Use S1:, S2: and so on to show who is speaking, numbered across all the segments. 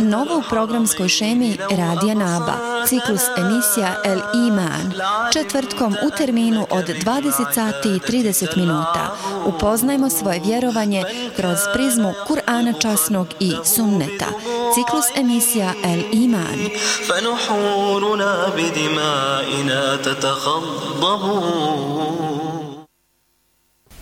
S1: novo u programskoj šemi Radija Naba, ciklus emisija El Iman, četvrtkom u terminu od 20 sati i 30 minuta. Upoznajmo svoje vjerovanje kroz prizmu Kur'ana časnog i sunneta. Ciklus emisija El Iman.
S2: فنحورنا بدمائنا تتخضب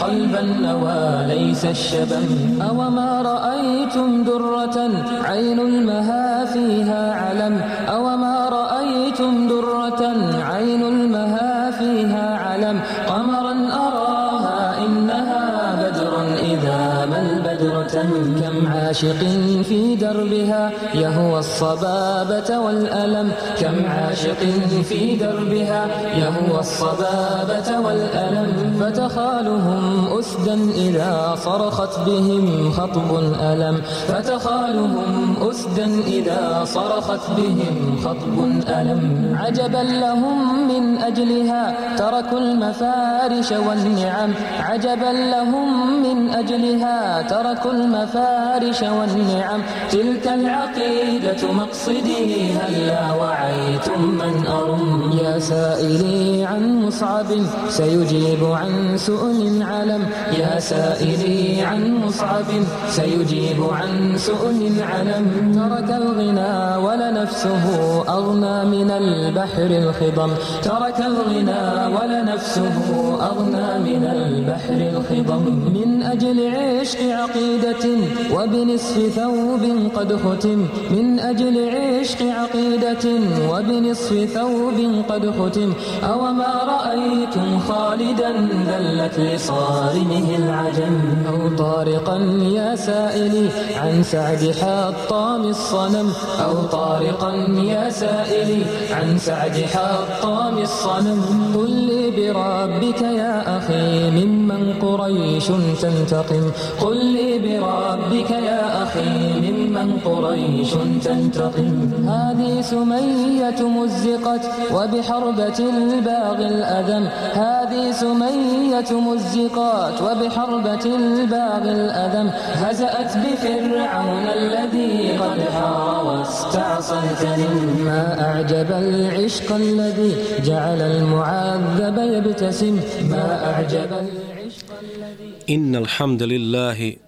S3: قلب النوى ليس الشبم. أوما رأيتم درة عين المها فيها علم. أوما رأيتم درة عين المها فيها علم. كم عاشق في دربها يهوى الصبابة والألم. كم عاشق في دربها يهوى الصبابة والألم. فتخالهم أسدا إذا صرخت بهم خطب ألم فتخالهم أسدا إذا صرخت بهم خطب ألم عجبا لهم من أجلها تركوا المفارش والنعم. عجبا لهم من أجلها تركوا المفارش والنعم. تلك العقيدة مقصدي هلا وعيتم من أرم يا سائلي عن مصعب. سيجيب عن سؤل علم يا سائلي عن مصعب. سيجيب عن سؤل علم ترك الغنى ولنفسه أغنى من البحر الخضم. ترك الغنى ولنفسه أغنى من البحر الخضم. من أجل عشق عقيدة وبنصف ثوب قد ختم. من أجل عشق عقيدة وبنصف ثوب قد ختم. أوما رأيتم خالدا ذلت لصارمه العجم. أو طارقا يا سائلي عن سعد حطام الصنم. أو طارقا يا سائلي عن سعد حطام الصنم. قل لي بربك يا أخي ممن قريش تنتقم. قل لي بربك يا أخي ممن قريش تنتقم. هذه سمية مزقت وبحربة الباغي الأذم هذه سمية مزقات وبحربة الباغي الأذم هزأت بفرعون الذي قد حار واستعصى الكريم. ما أعجب العشق الذي جعل المعذب يبتسم. ما أعجب العشق الذي
S4: إن الحمد لله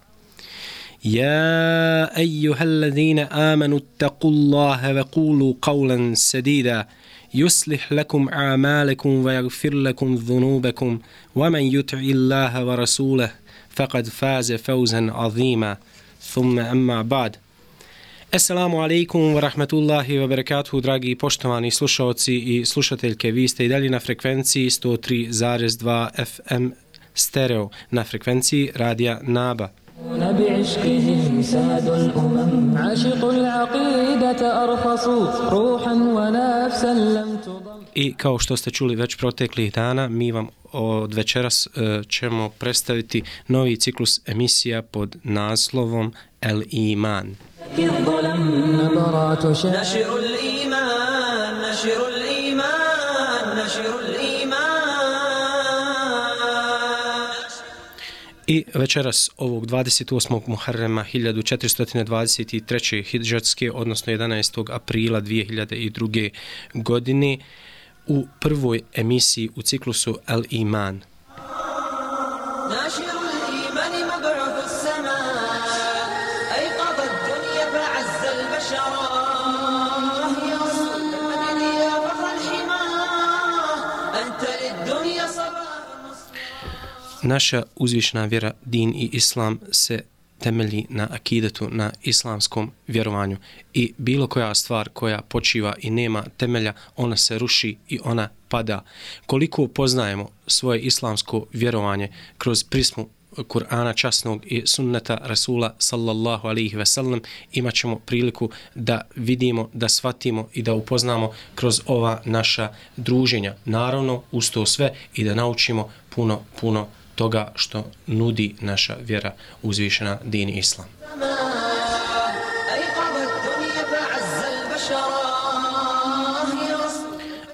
S4: يا أيها الذين آمنوا اتقوا الله وقولوا قولا سديدا يصلح لكم أعمالكم ويغفر لكم ذنوبكم ومن يطع الله ورسوله فقد فاز فوزا عظيما ثم أما بعد Assalamu alaikum wa rahmatullahi wa barakatuhu, dragi poštovani slušalci i slušateljke. Vi ste i dalje na frekvenciji 103.2 FM stereo na frekvenciji radija Naba.
S3: بعشقهم ساد الأمم عاشقوا العقيدة أرخصوا روحا ونفسا لم تضم
S4: I kao što ste čuli već proteklih dana, mi vam od večeras e, ćemo predstaviti novi ciklus emisija pod naslovom El Iman.
S3: الظلم
S4: I večeras ovog 28. Muharrema 1423. hidžatske, odnosno 11. aprila 2002. godine, u prvoj emisiji u ciklusu El Iman.
S2: Naši
S4: Naša uzvišna vjera, din i islam se temelji na akidetu, na islamskom vjerovanju. I bilo koja stvar koja počiva i nema temelja, ona se ruši i ona pada. Koliko poznajemo svoje islamsko vjerovanje kroz prismu Kur'ana časnog i sunneta Rasula sallallahu alaihi ve sellem imat ćemo priliku da vidimo, da shvatimo i da upoznamo kroz ova naša druženja. Naravno, uz to sve i da naučimo puno, puno toga što nudi naša vjera uzvišena din islam.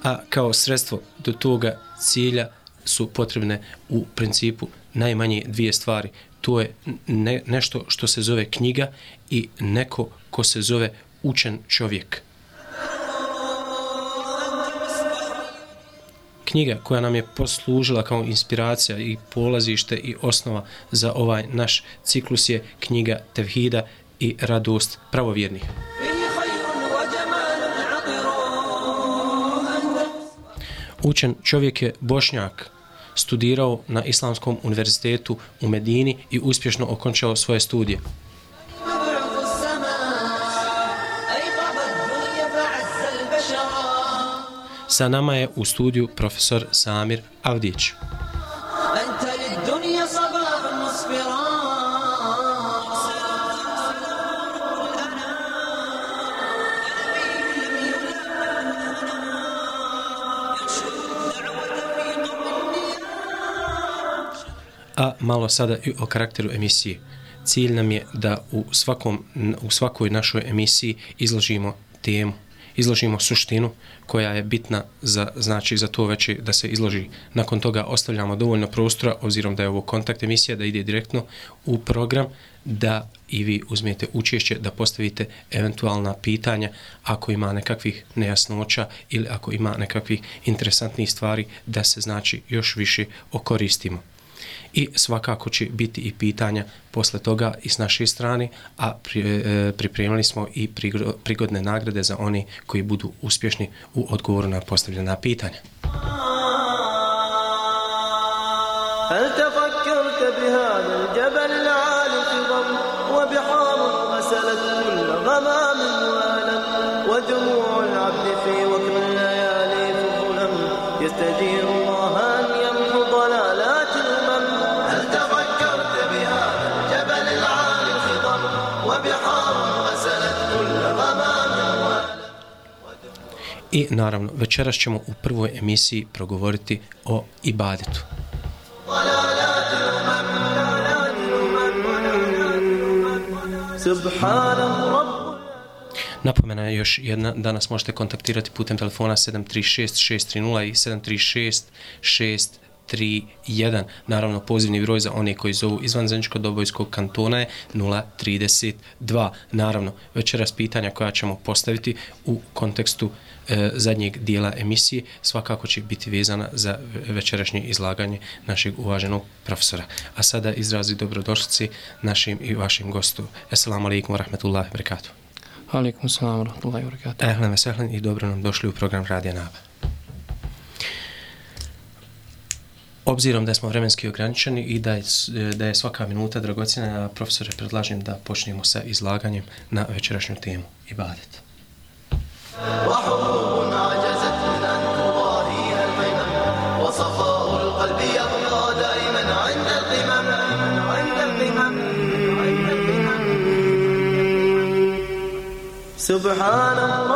S4: A kao sredstvo do toga cilja su potrebne u principu najmanje dvije stvari. To je ne, nešto što se zove knjiga i neko ko se zove učen čovjek. knjiga koja nam je poslužila kao inspiracija i polazište i osnova za ovaj naš ciklus je knjiga Tevhida i radost pravovjernih. Učen čovjek je bošnjak, studirao na Islamskom univerzitetu u Medini i uspješno okončao svoje studije. Sa nama je u studiju profesor Samir Avdić. A malo sada i o karakteru emisije. Cilj nam je da u, svakom, u svakoj našoj emisiji izložimo temu izložimo suštinu koja je bitna za, znači, za to već da se izloži. Nakon toga ostavljamo dovoljno prostora, obzirom da je ovo kontakt emisija, da ide direktno u program, da i vi uzmete učešće, da postavite eventualna pitanja ako ima nekakvih nejasnoća ili ako ima nekakvih interesantnih stvari da se znači još više okoristimo i svakako će biti i pitanja posle toga i s naše strane, a pri, e, pripremili smo i prigodne nagrade za oni koji budu uspješni u odgovoru na postavljena pitanja.
S2: هل
S4: I naravno, večeras ćemo u prvoj emisiji progovoriti o ibadetu. Napomena je još jedna, danas možete kontaktirati putem telefona 736-630 i 736-631. Naravno, pozivni broj za one koji zovu izvan Zemljičko dobojskog kantona je 032. Naravno, večeras pitanja koja ćemo postaviti u kontekstu uh, e, zadnjeg dijela emisije svakako će biti vezana za večerašnje izlaganje našeg uvaženog profesora. A sada izrazi dobrodošlici našim i vašim gostu. Assalamu alaikum wa rahmatullahi wa barakatuh.
S5: Alaikum salam, rahmatullahi wa barakatuh.
S4: Ehlen ve sehlen i dobro nam došli u program Radija Naba. Obzirom da smo vremenski ograničeni i da je, da je svaka minuta dragocjena, profesore, predlažem da počnemo sa izlaganjem na večerašnju temu Ibadet.
S2: وحروب عجزت وصفاء القلب يبقى دائما عند القمم سبحانه رب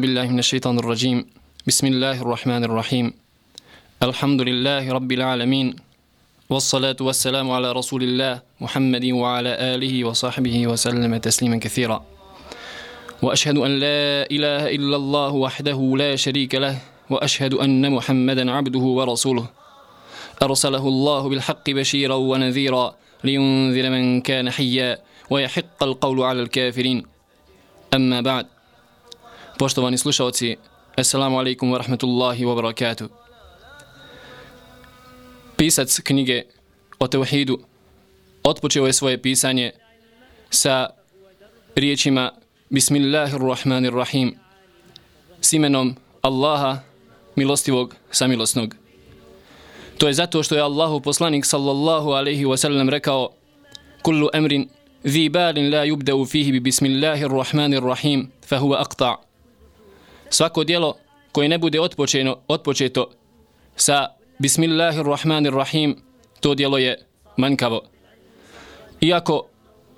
S5: بالله من الشيطان الرجيم. بسم الله الرحمن الرحيم. الحمد لله رب العالمين والصلاة والسلام على رسول الله محمد وعلى آله وصحبه وسلم تسليما كثيرا. وأشهد أن لا إله إلا الله وحده لا شريك له وأشهد أن محمدا عبده ورسوله. أرسله الله بالحق بشيرا ونذيرا لينذر من كان حيا ويحق القول على الكافرين. أما بعد Poštovani slušalci, Assalamu alaikum wa rahmatullahi wa barakatuh. Pisac knjige o Teuhidu otpočeo je svoje pisanje sa riječima Bismillahirrahmanirrahim s imenom Allaha milostivog samilosnog. To je zato što je Allahu poslanik sallallahu alaihi wa sallam rekao Kullu emrin ذي بال لا يبدأ فيه بسم الله الرحمن الرحيم فهو أقطع Svako dijelo koje ne bude otpočeno, otpočeto sa Bismillahirrahmanirrahim, to dijelo je mankavo. Iako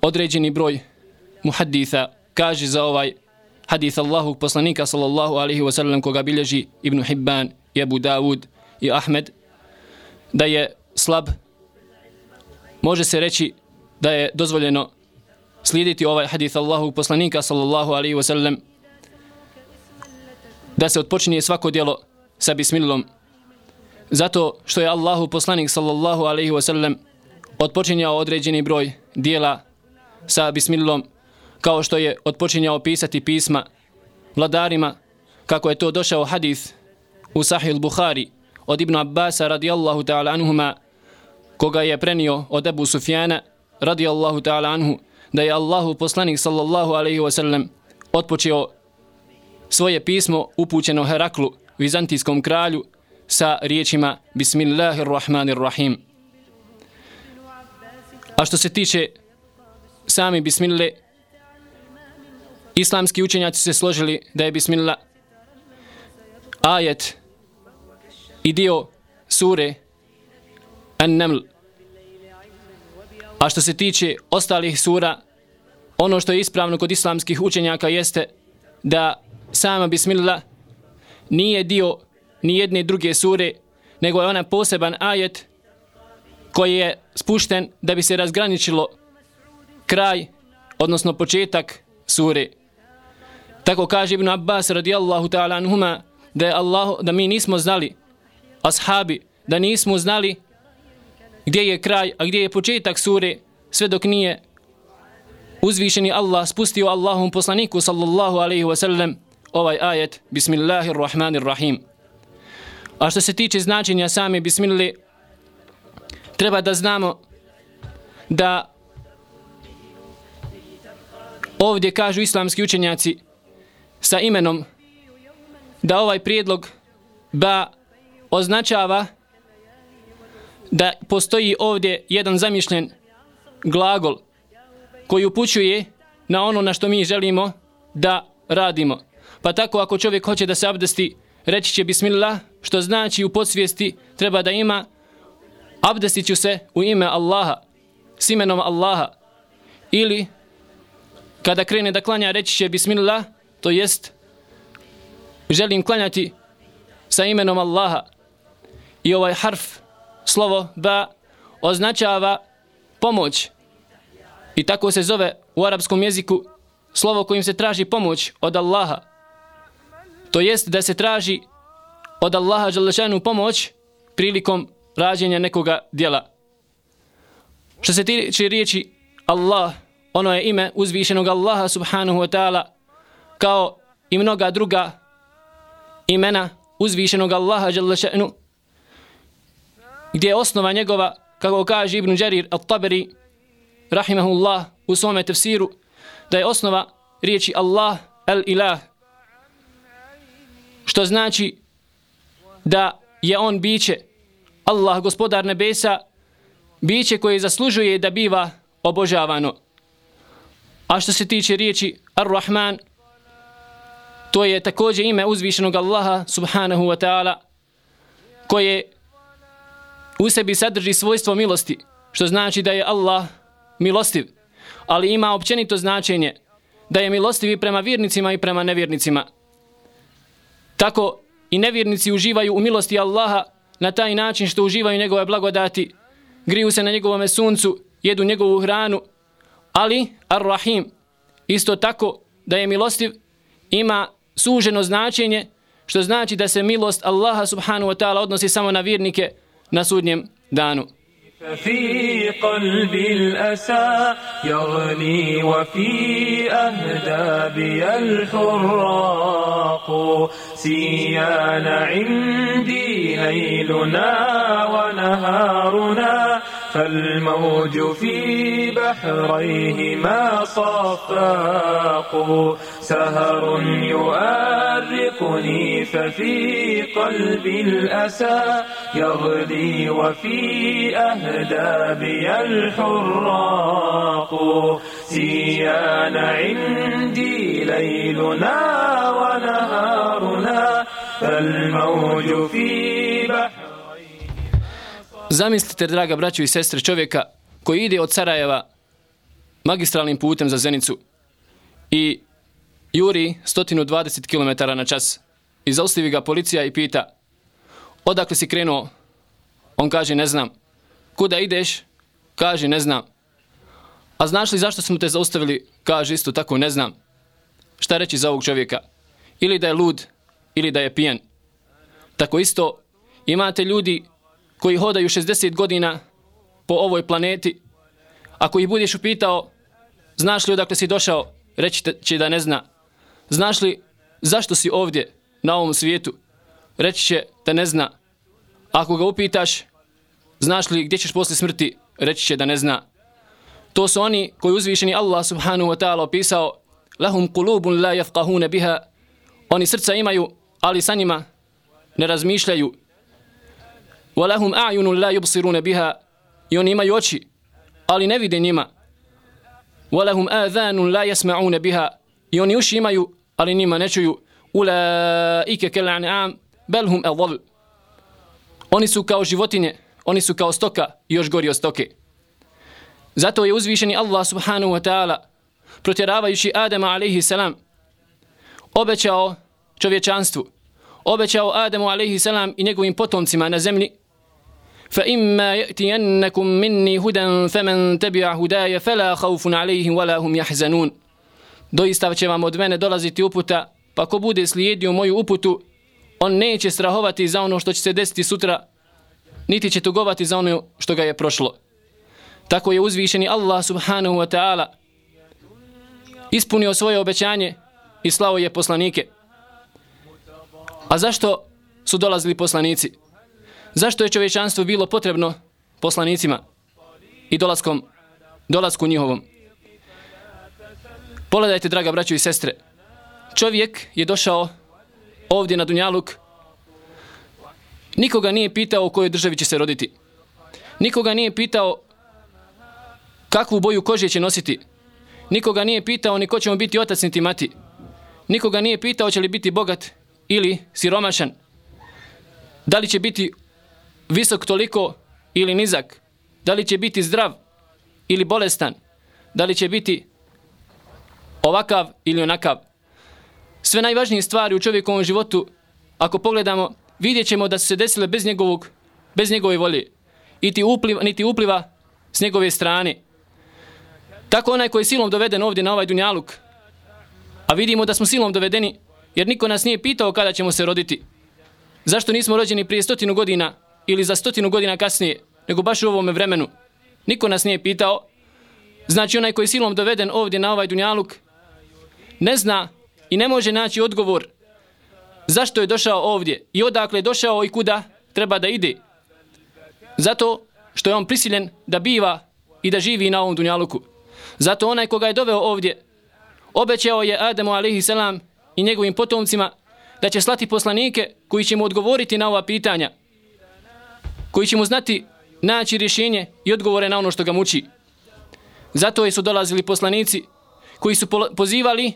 S5: određeni broj muhaditha kaže za ovaj hadith Allahu poslanika sallallahu alaihi wa sallam koga bilježi Ibn Hibban i Abu Dawud i Ahmed da je slab može se reći da je dozvoljeno slijediti ovaj hadith Allahu poslanika sallallahu alaihi wa sallam da se odpočinje svako djelo sa bismillom. Zato što je Allahu poslanik sallallahu alaihi wa sallam odpočinjao određeni broj dijela sa bismillom kao što je odpočinjao pisati pisma vladarima kako je to došao hadith u Sahih Bukhari od Ibn Abbasa radijallahu ta'ala anhuma koga je prenio od Abu Sufjana radijallahu ta'ala anhu da je Allahu poslanik sallallahu alaihi wa sallam odpočeo svoje pismo upućeno Heraklu, vizantijskom kralju, sa riječima Bismillahirrahmanirrahim. A što se tiče sami Bismille, islamski učenjaci se složili da je Bismillah ajet i dio sure An-Naml. A što se tiče ostalih sura, ono što je ispravno kod islamskih učenjaka jeste da sama bismillah nije dio ni jedne druge sure, nego je ona poseban ajet koji je spušten da bi se razgraničilo kraj, odnosno početak sure. Tako kaže Ibn Abbas radijallahu ta'ala anhuma da je Allah, da mi nismo znali, ashabi, da nismo znali gdje je kraj, a gdje je početak sure, sve dok nije uzvišeni Allah spustio Allahom poslaniku sallallahu alaihi wa sallam ovaj ajet Bismillahirrahmanirrahim. A što se tiče značenja same Bismillah, treba da znamo da ovdje kažu islamski učenjaci sa imenom da ovaj prijedlog ba označava da postoji ovdje jedan zamišljen glagol koji upućuje na ono na što mi želimo da radimo. Pa tako ako čovjek hoće da se abdesti, reći će bismillah, što znači u podsvijesti treba da ima abdestit ću se u ime Allaha, s imenom Allaha. Ili kada krene da klanja, reći će bismillah, to jest želim klanjati sa imenom Allaha. I ovaj harf, slovo ba, označava pomoć. I tako se zove u arapskom jeziku slovo kojim se traži pomoć od Allaha to jest da se traži od Allaha Đalešanu pomoć prilikom rađenja nekoga dijela. Što se tiče riječi Allah, ono je ime uzvišenog Allaha subhanahu wa ta'ala kao i mnoga druga imena uzvišenog Allaha Đalešanu gdje je osnova njegova, kako kaže Ibn Đarir al-Taberi rahimahullah u svome tefsiru, da je osnova riječi Allah el-ilah, što znači da je on biće Allah gospodar nebesa biće koje zaslužuje da biva obožavano. A što se tiče riječi Ar-Rahman to je također ime uzvišenog Allaha subhanahu wa ta'ala koje u sebi sadrži svojstvo milosti što znači da je Allah milostiv ali ima općenito značenje da je milostiv i prema vjernicima i prema nevjernicima. Tako i nevjernici uživaju u milosti Allaha na taj način što uživaju njegove blagodati, griju se na njegovome suncu, jedu njegovu hranu, ali Ar-Rahim isto tako da je milostiv ima suženo značenje što znači da se milost Allaha subhanahu wa ta'ala odnosi samo na vjernike na sudnjem danu.
S6: ففي قلبي الأسى يغلي وفي أهدابي الحراق. سيان عندي ليلنا ونهارنا فالموج في بحريهما صفاق. سهر يؤرقني ففي قلبي الأسى. يغلي وفي أهدابي الحراق. سيان عندي ليلنا ونهارنا. فالموج في بحر
S5: Zamislite, draga braćo i sestre, čovjeka koji ide od Sarajeva magistralnim putem za Zenicu i juri 120 km na čas i zaustavi ga policija i pita odakle si krenuo? On kaže ne znam. Kuda ideš? Kaže ne znam. A znaš li zašto smo te zaustavili? Kaže isto tako ne znam. Šta reći za ovog čovjeka? Ili da je lud, ili da je pijen. Tako isto imate ljudi koji hodaju 60 godina po ovoj planeti, ako ih budeš upitao, znaš li odakle si došao, reći će da ne zna. Znaš li zašto si ovdje na ovom svijetu, reći će da ne zna. Ako ga upitaš, znaš li gdje ćeš posle smrti, reći će da ne zna. To su oni koji uzvišeni Allah subhanahu wa ta'ala opisao lahum kulubun la yafqahuna biha oni srca imaju, ali sa njima ne razmišljaju وَلَهُمْ أَعْيُنٌ لَا يُبْصِرُونَ بِهَا I oni imaju oči, ali ne vide njima. وَلَهُمْ آذَانٌ لَا يَسْمَعُونَ بِهَا I oni uši imaju, ali njima ne čuju. أُولَٰئِكَ كَلْعَنْعَامِ بَلْ هُمْ أَضَلُ Oni su kao životinje, oni su kao stoka i još gori od stoke. Zato je uzvišeni Allah subhanahu wa ta'ala protjeravajući Adama alaihi salam obećao čovječanstvu, obećao Adamu alaihi salam i njegovim potomcima na zemlji فإما يأتينكم مني هدى فمن تبع هداي فلا خوف عليهم ولا هم يحزنون Doista će vam od mene dolaziti uputa, pa ko bude slijedio moju uputu, on neće strahovati za ono što će se desiti sutra, niti će tugovati za ono što ga je prošlo. Tako je uzvišeni Allah subhanahu wa ta'ala ispunio svoje obećanje i slao je poslanike. A zašto su dolazili poslanici? Zašto je čovječanstvo bilo potrebno poslanicima i dolaskom, dolasku njihovom? Pogledajte, draga braćo i sestre, čovjek je došao ovdje na Dunjaluk, nikoga nije pitao u kojoj državi će se roditi. Nikoga nije pitao kakvu boju kože će nositi. Nikoga nije pitao ni ko će mu biti otac niti mati. Nikoga nije pitao će li biti bogat ili siromašan. Da li će biti visok toliko ili nizak, da li će biti zdrav ili bolestan, da li će biti ovakav ili onakav. Sve najvažnije stvari u čovjekovom životu, ako pogledamo, vidjet ćemo da su se desile bez njegovog, bez njegove volje. Niti upliva, niti upliva s njegove strane. Tako onaj koji je silom doveden ovdje na ovaj dunjaluk, a vidimo da smo silom dovedeni, jer niko nas nije pitao kada ćemo se roditi. Zašto nismo rođeni prije stotinu godina, ili za stotinu godina kasnije, nego baš u ovome vremenu. Niko nas nije pitao. Znači onaj koji je silom doveden ovdje na ovaj dunjaluk ne zna i ne može naći odgovor zašto je došao ovdje i odakle je došao i kuda treba da ide. Zato što je on prisiljen da biva i da živi na ovom dunjaluku. Zato onaj koga je doveo ovdje obećao je Adamu alaihi selam i njegovim potomcima da će slati poslanike koji će mu odgovoriti na ova pitanja koji će mu znati naći rješenje i odgovore na ono što ga muči. Zato je su dolazili poslanici koji su pozivali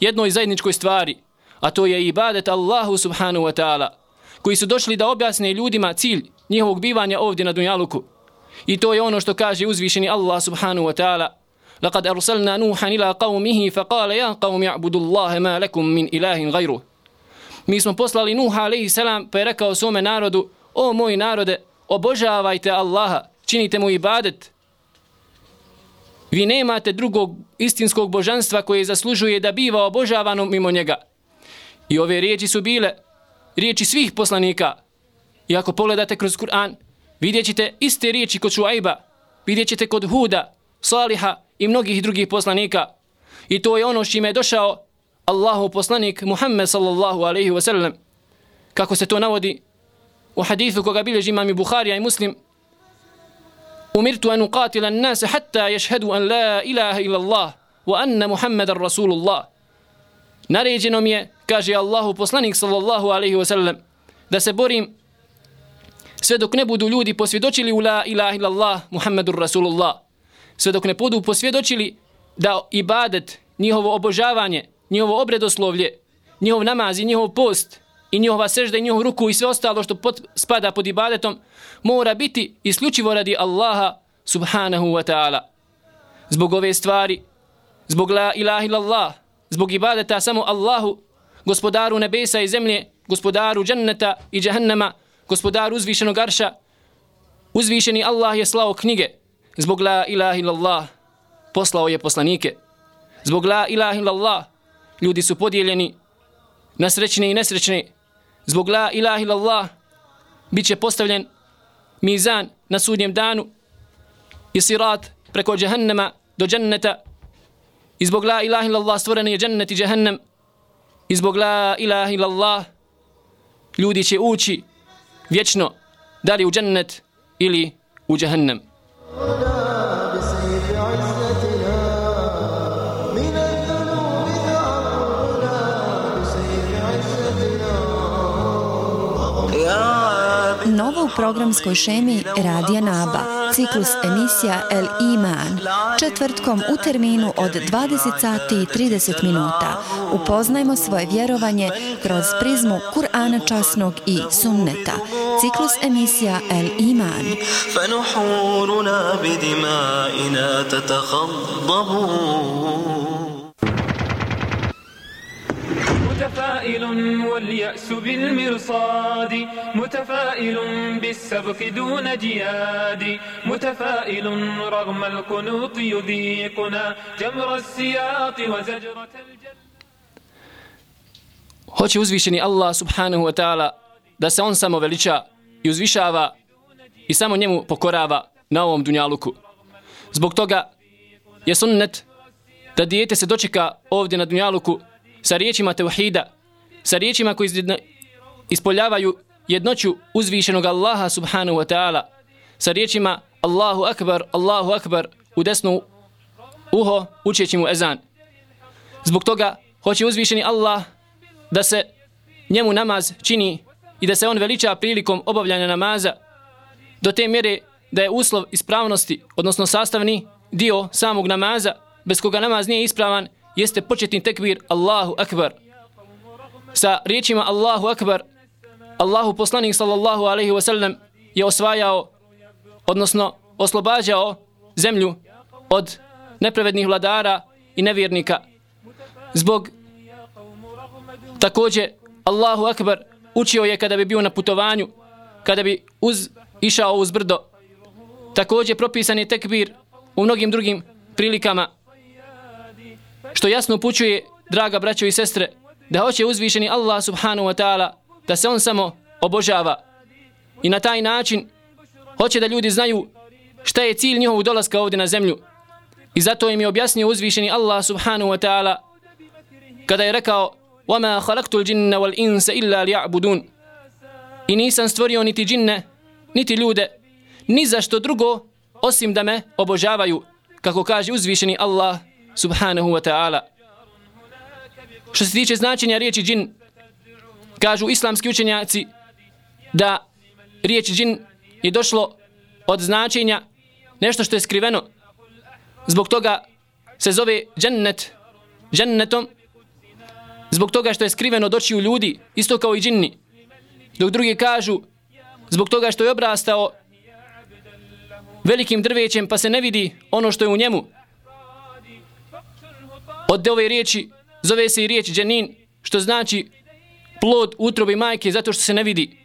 S5: jednoj zajedničkoj stvari, a to je ibadet Allahu subhanahu wa ta'ala, koji su došli da objasne ljudima cilj njihovog bivanja ovdje na Dunjaluku. I to je ono što kaže uzvišeni Allah subhanahu wa ta'ala, لقد أرسلنا نوحا إلى قومه فقال يا قوم اعبدوا الله ما لكم من إله غيره Mi smo poslali Nuh alaihi selam pa je rekao svome narodu, o moj narode, obožavajte Allaha, činite mu ibadet. Vi nemate drugog istinskog božanstva koje zaslužuje da biva obožavano mimo njega. I ove riječi su bile riječi svih poslanika. I ako pogledate kroz Kur'an, vidjet ćete iste riječi kod Šuajba, vidjet ćete kod Huda, Saliha i mnogih drugih poslanika. I to je ono što je došao Allahu poslanik Muhammed sallallahu alaihi wasallam. Kako se to navodi u hadithu koga bilježi imam i Buharija i Muslim. Umirtu an uqatila nase hatta ješhedu an la ilaha ila Allah wa anna Muhammedan Rasulullah. Naređeno mi je, kaže Allahu poslanik sallallahu alaihi wasallam, da se borim sve dok ne budu ljudi posvjedočili u la ilaha ila Allah Muhammadur Rasulullah. Sve dok ne budu posvjedočili da ibadet, njihovo obožavanje, njihovo obredoslovlje, njihov namaz i njihov post i njihova sežda i njihov ruku i sve ostalo što pod, spada pod ibadetom mora biti isključivo radi Allaha subhanahu wa ta'ala. Zbog ove stvari, zbog la ilaha illallah, zbog ibadeta samo Allahu, gospodaru nebesa i zemlje, gospodaru dženneta i džahannama, gospodaru uzvišenog arša, uzvišeni Allah je slao knjige, zbog la ilaha illallah, poslao je poslanike. Zbog la ilaha illallah, ljudi su podijeljeni na srećne i nesrećne. Zbog la ilaha illallah bit će postavljen mizan na sudnjem danu i sirat preko džahennema do dženneta. I zbog la ilaha illallah stvoren je džennet i džahennem. I zbog la ilaha illallah ljudi će ući vječno da li u džennet ili u džahennem.
S1: Novo u programskoj šemi Radija Naba, ciklus emisija El Iman, četvrtkom u terminu od 20 sati i 30 minuta. Upoznajmo svoje vjerovanje kroz prizmu Kur'ana časnog i sunneta. Ciklus emisija El Iman.
S2: فنحورنا بدمائنا تتخضب
S3: متفائل واليأس بالمرصاد متفائل بالسبق دون جياد متفائل رغم القنوط يذيقنا جمر السياط وزجرة الجد
S5: Hoće uzvišeni Allah subhanahu wa ta'ala da se on samo veliča i uzvišava i samo njemu pokorava na ovom dunjaluku. Zbog toga je sunnet da dijete se dočeka ovdje na dunjaluku sa riječima tevhida, sa riječima koji ispoljavaju jednoću uzvišenog Allaha subhanahu wa ta'ala, sa riječima Allahu akbar, Allahu akbar u desnu uho učeći mu ezan. Zbog toga hoće uzvišeni Allah da se njemu namaz čini i da se on veliča prilikom obavljanja namaza do te mjere da je uslov ispravnosti, odnosno sastavni dio samog namaza, bez koga namaz nije ispravan, jeste početni tekbir Allahu Akbar. Sa riječima Allahu Akbar, Allahu poslanik sallallahu alaihi wasallam je osvajao, odnosno oslobađao zemlju od nepravednih vladara i nevjernika. Zbog također Allahu Akbar učio je kada bi bio na putovanju, kada bi uz, išao uz brdo. Također propisan je tekbir u mnogim drugim prilikama što jasno upućuje, draga braćo i sestre, da hoće uzvišeni Allah subhanahu wa ta'ala da se on samo obožava. I na taj način hoće da ljudi znaju šta je cilj njihovog dolaska ovdje na zemlju. I zato im je objasnio uzvišeni Allah subhanahu wa ta'ala kada je rekao وَمَا خَلَقْتُ الْجِنَّ وَالْإِنسَ إِلَّا لِيَعْبُدُونَ I nisam stvorio niti džinne, niti ljude, ni za što drugo, osim da me obožavaju, kako kaže uzvišeni Allah subhanahu wa ta'ala. Što se tiče značenja riječi džin, kažu islamski učenjaci da riječ džin je došlo od značenja nešto što je skriveno. Zbog toga se zove džennet, džennetom, zbog toga što je skriveno od očiju ljudi, isto kao i džinni. Dok drugi kažu, zbog toga što je obrastao velikim drvećem pa se ne vidi ono što je u njemu, od ove riječi zove se i riječ dženin, što znači plod utrobe majke zato što se ne vidi.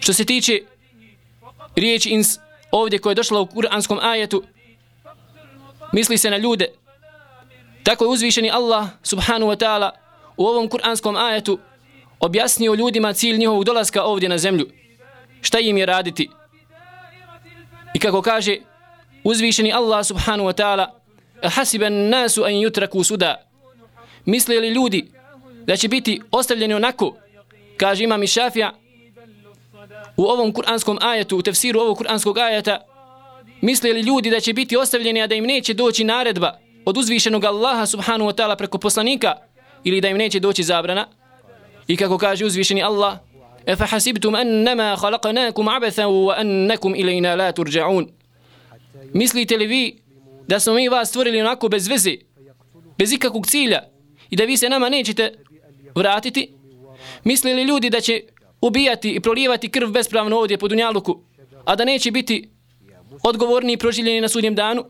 S5: Što se tiče riječi ins ovdje koja je došla u kuranskom ajetu, misli se na ljude. Tako je uzvišeni Allah subhanu wa ta'ala u ovom kuranskom ajetu objasnio ljudima cilj njihovog dolaska ovdje na zemlju. Šta im je raditi? I kako kaže uzvišeni Allah subhanu wa ta'ala hasiban nasu an yutraku suda misle li ljudi da će biti ostavljeni onako kaže imam i šafija u ovom kuranskom ajetu u tefsiru ovog kuranskog ajeta misle li ljudi da će biti ostavljeni a da im neće doći naredba od uzvišenog Allaha subhanu wa ta'ala preko poslanika ili da im neće doći zabrana i kako kaže uzvišeni Allah أفحسبتم أنما خلقناكم عبثا وأنكم إلينا لا ترجعون Mislite li vi da smo mi vas stvorili onako bez veze, bez ikakvog cilja i da vi se nama nećete vratiti? mislili ljudi da će ubijati i prolijevati krv bespravno ovdje po Dunjaluku, a da neće biti odgovorni i proživljeni na sudnjem danu?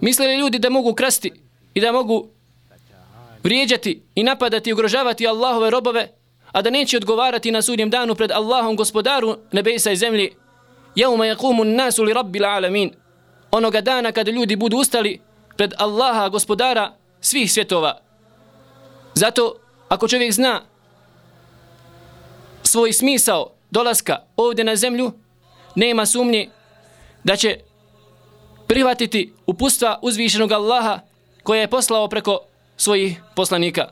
S5: mislili ljudi da mogu krasti i da mogu vrijeđati i napadati i ugrožavati Allahove robove, a da neće odgovarati na sudnjem danu pred Allahom gospodaru nebesa i zemlji? Jevma jakumu nasu li rabbil alamin onoga dana kada ljudi budu ustali pred Allaha, gospodara svih svjetova. Zato, ako čovjek zna svoj smisao dolaska ovdje na zemlju, nema sumnje da će prihvatiti upustva uzvišenog Allaha koje je poslao preko svojih poslanika.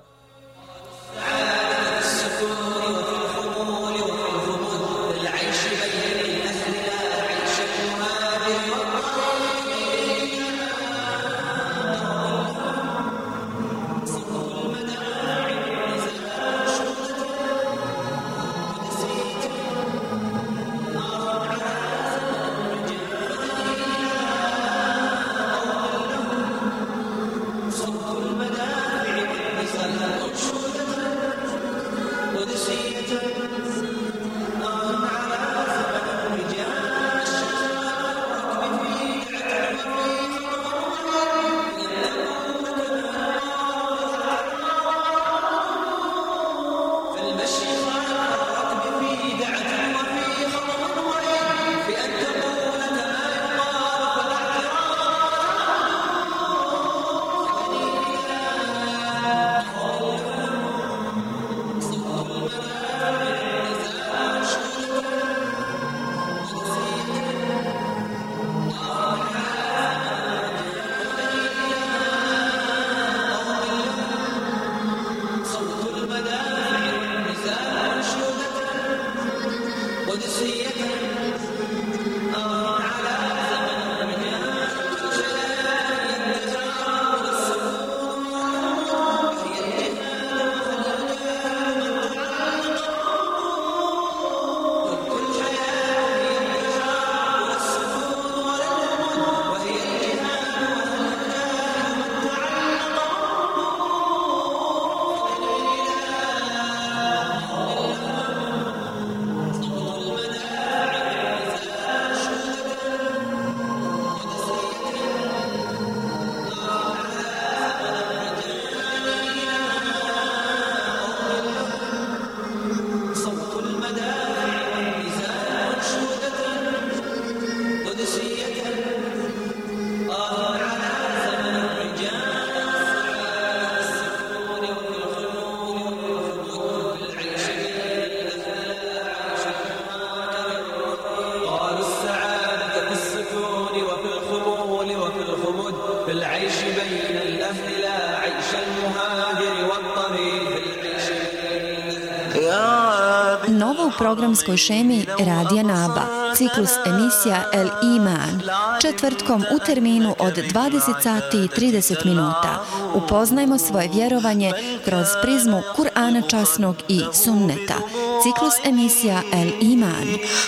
S1: programskoj šemi Radija Naba. Ciklus emisija El Iman. Četvrtkom u terminu od 20 sati i 30 minuta. Upoznajmo svoje vjerovanje kroz prizmu Kur'ana časnog i sunneta. Ciklus emisija El Iman.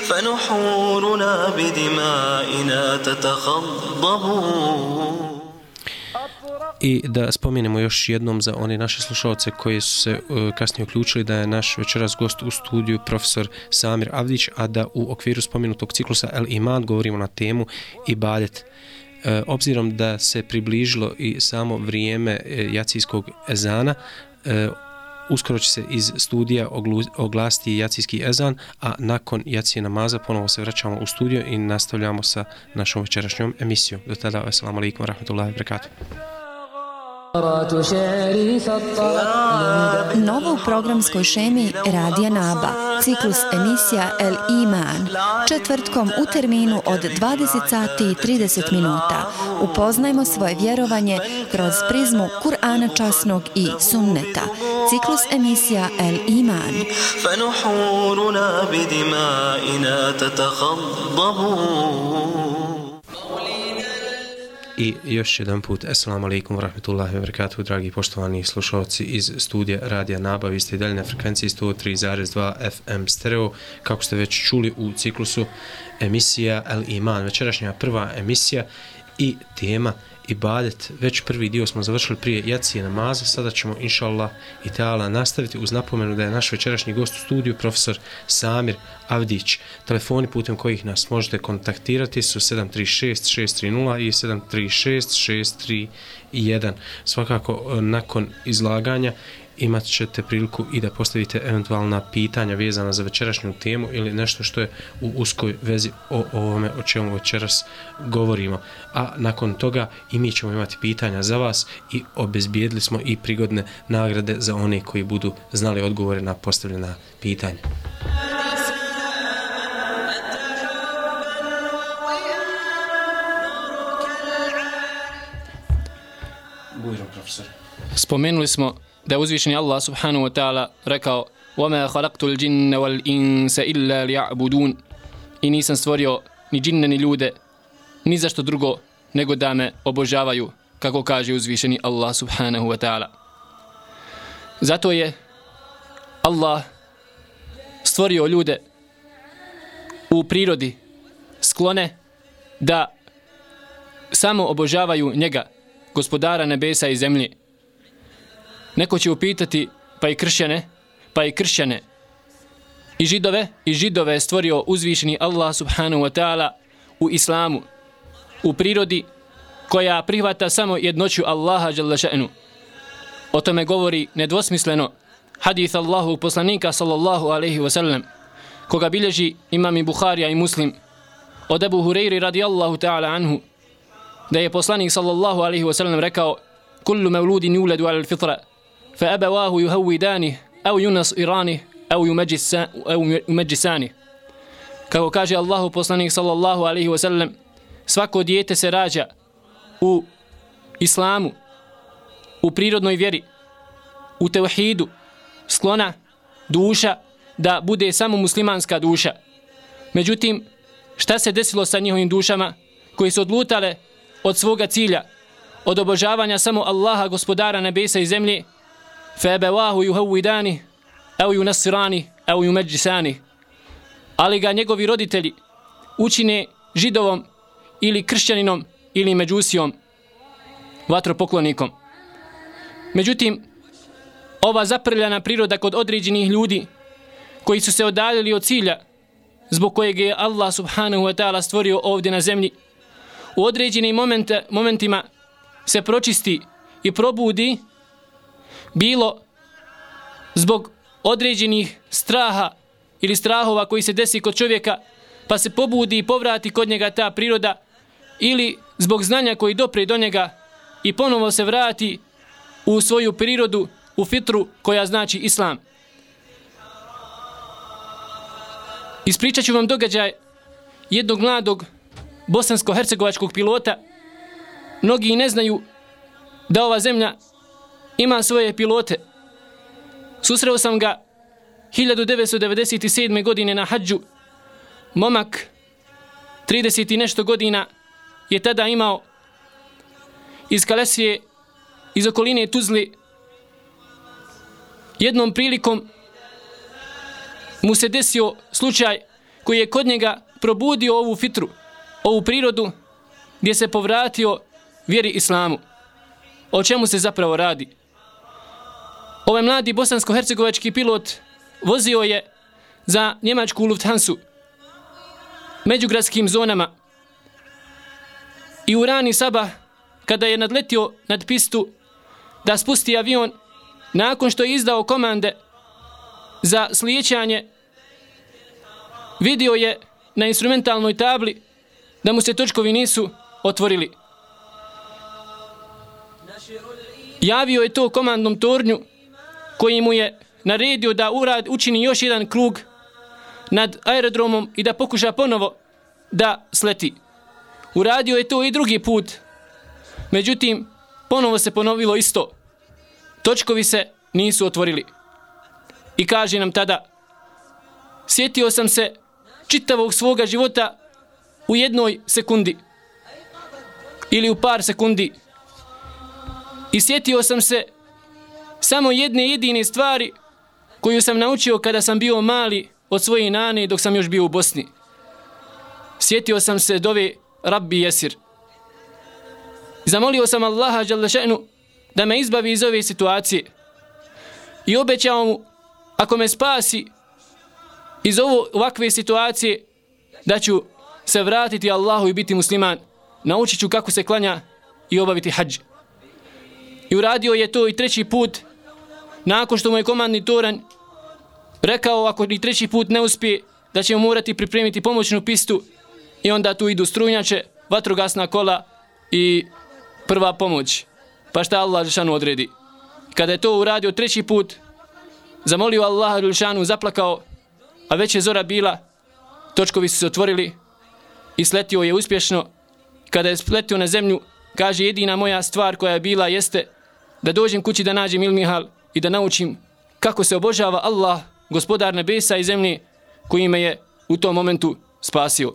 S2: فنحورنا بدمائنا تتخضب
S4: I da spomenemo još jednom za one naše slušalce koji su se e, kasnije uključili da je naš večeras gost u studiju profesor Samir Avdić, a da u okviru spomenutog ciklusa El Iman govorimo na temu Ibadet. Uh, obzirom da se približilo i samo vrijeme e, jacijskog ezana, Uskoro će se iz studija oglasiti jacijski ezan, a nakon jacije namaza ponovo se vraćamo u studio i nastavljamo sa našom večerašnjom emisijom. Do tada, assalamu alaikum wa rahmatullahi wa barakatuh.
S1: Novo u programskoj šemi Radija Naba. Ciklus emisija El Iman. Četvrtkom u terminu od 20 sati i 30 minuta. Upoznajmo svoje vjerovanje kroz prizmu Kur'ana časnog i sunneta. Ciklus emisija El Iman.
S2: فنحورنا بدمائنا تتخضب
S4: I još jedan put, assalamu alaikum rahmetullahi wabarakatuh, dragi poštovani slušalci iz studija Radija Naba, vi ste i dalje na frekvenciji 103.2 FM stereo, kako ste već čuli u ciklusu emisija El Iman, večerašnja prva emisija i tema Ibadet. Već prvi dio smo završili prije jacije namaza, sada ćemo inšallah i teala nastaviti uz napomenu da je naš večerašnji gost u studiju profesor Samir Avdić. Telefoni putem kojih nas možete kontaktirati su 736 630 i 736 631. Svakako eh, nakon izlaganja imat ćete priliku i da postavite eventualna pitanja vezana za večerašnju temu ili nešto što je u uskoj vezi o ovome o čemu večeras govorimo. A nakon toga i mi ćemo imati pitanja za vas i obezbijedili smo i prigodne nagrade za one koji budu znali odgovore na postavljena pitanja. Bujrom, profesor.
S5: Spomenuli smo da je uzvišeni Allah subhanahu wa ta'ala rekao وَمَا خَلَقْتُ الْجِنَّ وَالْإِنسَ إِلَّا لِيَعْبُدُونَ I nisam stvorio ni džinne ni ljude, ni zašto drugo, nego da me obožavaju, kako kaže uzvišeni Allah subhanahu wa ta'ala. Zato je Allah stvorio ljude u prirodi sklone da samo obožavaju njega, gospodara nebesa i zemlje. Neko će upitati, pa i kršćane, pa i kršćane. I židove, i židove je stvorio uzvišeni Allah subhanahu wa ta'ala u islamu, u prirodi koja prihvata samo jednoću Allaha jalla še'nu. O tome govori nedvosmisleno hadith Allahu poslanika sallallahu alaihi wa sallam, koga bilježi imam i Bukharija i Muslim, od Ebu Hureyri radijallahu ta'ala anhu, da je poslanik sallallahu alaihi wa sallam rekao, kullu mevludin yuledu ala fitra, fa abawahu أو au yunasirani, au yumajisa- au. Kako kaže Allahu poslanik sallallahu alaihi wa sallam, svako dijete se rađa u islamu, u prirodnoj vjeri, u tevhidu, sklona duša da bude samo muslimanska duša. Međutim, šta se desilo sa njihovim dušama koji su odlutale od svoga cilja, od obožavanja samo Allaha, gospodara nebesa i zemlje, febevahu juhavidani, ev evo ev jumeđisani. Ali ga njegovi roditelji učine židovom ili kršćaninom ili međusijom, vatropoklonikom. Međutim, ova zaprljana priroda kod određenih ljudi koji su se odaljili od cilja zbog kojeg je Allah subhanahu wa ta'ala stvorio ovdje na zemlji, u određenim momente, momentima se pročisti i probudi bilo zbog određenih straha ili strahova koji se desi kod čovjeka, pa se pobudi i povrati kod njega ta priroda, ili zbog znanja koji dopre do njega i ponovo se vrati u svoju prirodu, u fitru koja znači islam. Ispričat ću vam događaj jednog mladog bosansko-hercegovačkog pilota. Mnogi ne znaju da ova zemlja ima svoje pilote. Susreo sam ga 1997. godine na hađu. Momak 30 i nešto godina je tada imao iz Kalesije, iz okoline Tuzli, jednom prilikom mu se desio slučaj koji je kod njega probudio ovu fitru, ovu prirodu gdje se povratio vjeri islamu. O čemu se zapravo radi? Ovaj mladi bosansko-hercegovački pilot vozio je za njemačku Lufthansu međugradskim zonama i u rani sabah kada je nadletio nad pistu da spusti avion nakon što je izdao komande za slijećanje, vidio je na instrumentalnoj tabli da mu se točkovi nisu otvorili. Javio je to komandnom tornju koji mu je naredio da urad učini još jedan krug nad aerodromom i da pokuša ponovo da sleti. Uradio je to i drugi put. Međutim, ponovo se ponovilo isto. Točkovi se nisu otvorili. I kaže nam tada, sjetio sam se čitavog svoga života u jednoj sekundi ili u par sekundi i sjetio sam se samo jedne jedine stvari koju sam naučio kada sam bio mali od svoje nane dok sam još bio u Bosni. Sjetio sam se dove Rabbi Jesir. Zamolio sam Allaha Đalešenu da me izbavi iz ove situacije i obećao mu ako me spasi iz ovo, ovakve situacije da ću se vratiti Allahu i biti musliman. Naučit ću kako se klanja i obaviti hađ. I uradio je to i treći put nakon što mu je komandni toran rekao ako ni treći put ne uspije da će morati pripremiti pomoćnu pistu i onda tu idu strunjače, vatrogasna kola i prva pomoć. Pa šta Allah Žešanu odredi? Kada je to uradio treći put, zamolio Allah Žešanu, zaplakao, a već je zora bila, točkovi su se otvorili i sletio je uspješno. Kada je sletio na zemlju, kaže jedina moja stvar koja je bila jeste da dođem kući da nađem Ilmihal i da naučim kako se obožava Allah, gospodar nebesa i zemlje, koji me je u tom momentu spasio.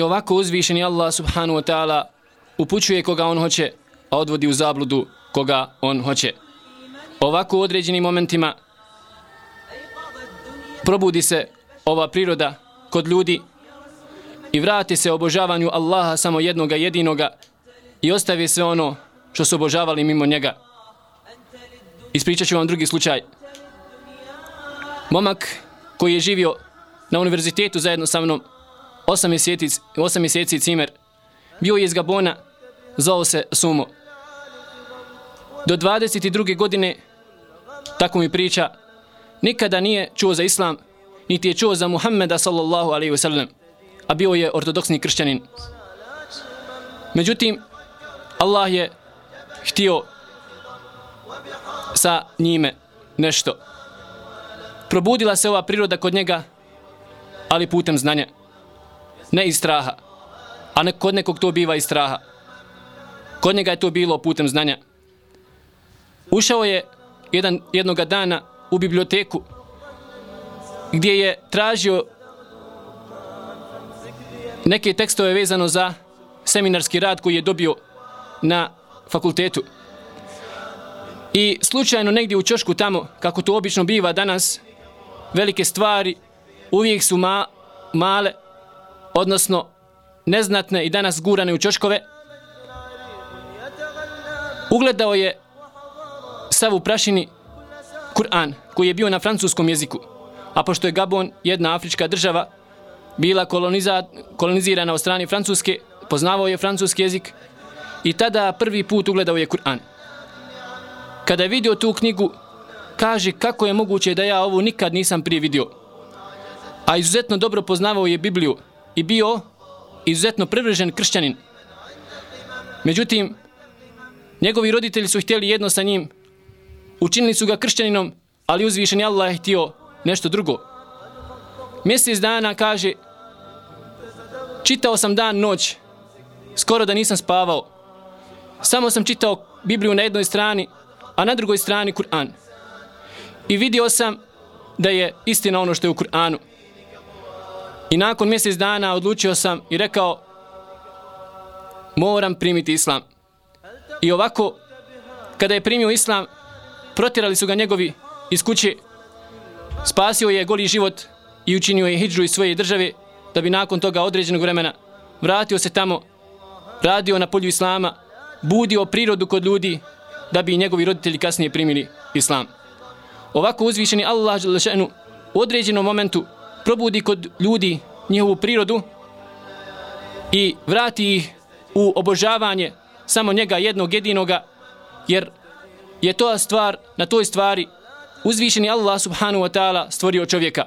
S5: I ovako uzvišeni Allah subhanahu wa ta'ala upućuje koga on hoće, a odvodi u zabludu koga on hoće. Ovako u određenim momentima probudi se ova priroda kod ljudi i vrati se obožavanju Allaha samo jednoga jedinoga i ostavi sve ono što su obožavali mimo njega. Ispričat ću vam drugi slučaj. Momak koji je živio na univerzitetu zajedno sa mnom 8 mjeseci, 8 mjeseci cimer, bio je iz Gabona, zvao se Sumo. Do 22. godine, tako mi priča, nikada nije čuo za islam, niti je čuo za Muhammeda sallallahu alaihi wasallam, a bio je ortodoksni kršćanin. Međutim, Allah je htio sa njime nešto. Probudila se ova priroda kod njega, ali putem znanja. Ne iz straha. A ne, kod nekog to biva iz straha. Kod njega je to bilo putem znanja. Ušao je jedan, jednoga dana u biblioteku gdje je tražio neke tekstove vezano za seminarski rad koji je dobio na fakultetu. I slučajno negdje u čošku tamo, kako to obično biva danas, velike stvari uvijek su ma, male, odnosno neznatne i danas gurane u čoškove. Ugledao je sav u prašini Kur'an, koji je bio na francuskom jeziku. A pošto je Gabon jedna afrička država, bila koloniza, kolonizirana od strane Francuske, poznavao je francuski jezik i tada prvi put ugledao je Kur'an. Kada je vidio tu knjigu, kaže kako je moguće da ja ovo nikad nisam prije vidio. A izuzetno dobro poznavao je Bibliju i bio izuzetno privržen kršćanin. Međutim, njegovi roditelji su htjeli jedno sa njim, učinili su ga kršćaninom, ali uzvišeni Allah je htio nešto drugo. Mjesec dana kaže, čitao sam dan, noć, skoro da nisam spavao. Samo sam čitao Bibliju na jednoj strani, a na drugoj strani Kur'an. I vidio sam da je istina ono što je u Kur'anu. I nakon mjesec dana odlučio sam i rekao moram primiti islam. I ovako, kada je primio islam, protirali su ga njegovi iz kuće, spasio je goli život i učinio je hijđu iz svoje države, da bi nakon toga određenog vremena vratio se tamo, radio na polju islama, budio prirodu kod ljudi, da bi njegovi roditelji kasnije primili islam. Ovako uzvišeni Allah u određenom momentu probudi kod ljudi njihovu prirodu i vrati ih u obožavanje samo njega jednog jedinoga, jer je to stvar, na toj stvari uzvišeni Allah subhanahu wa ta'ala stvorio čovjeka.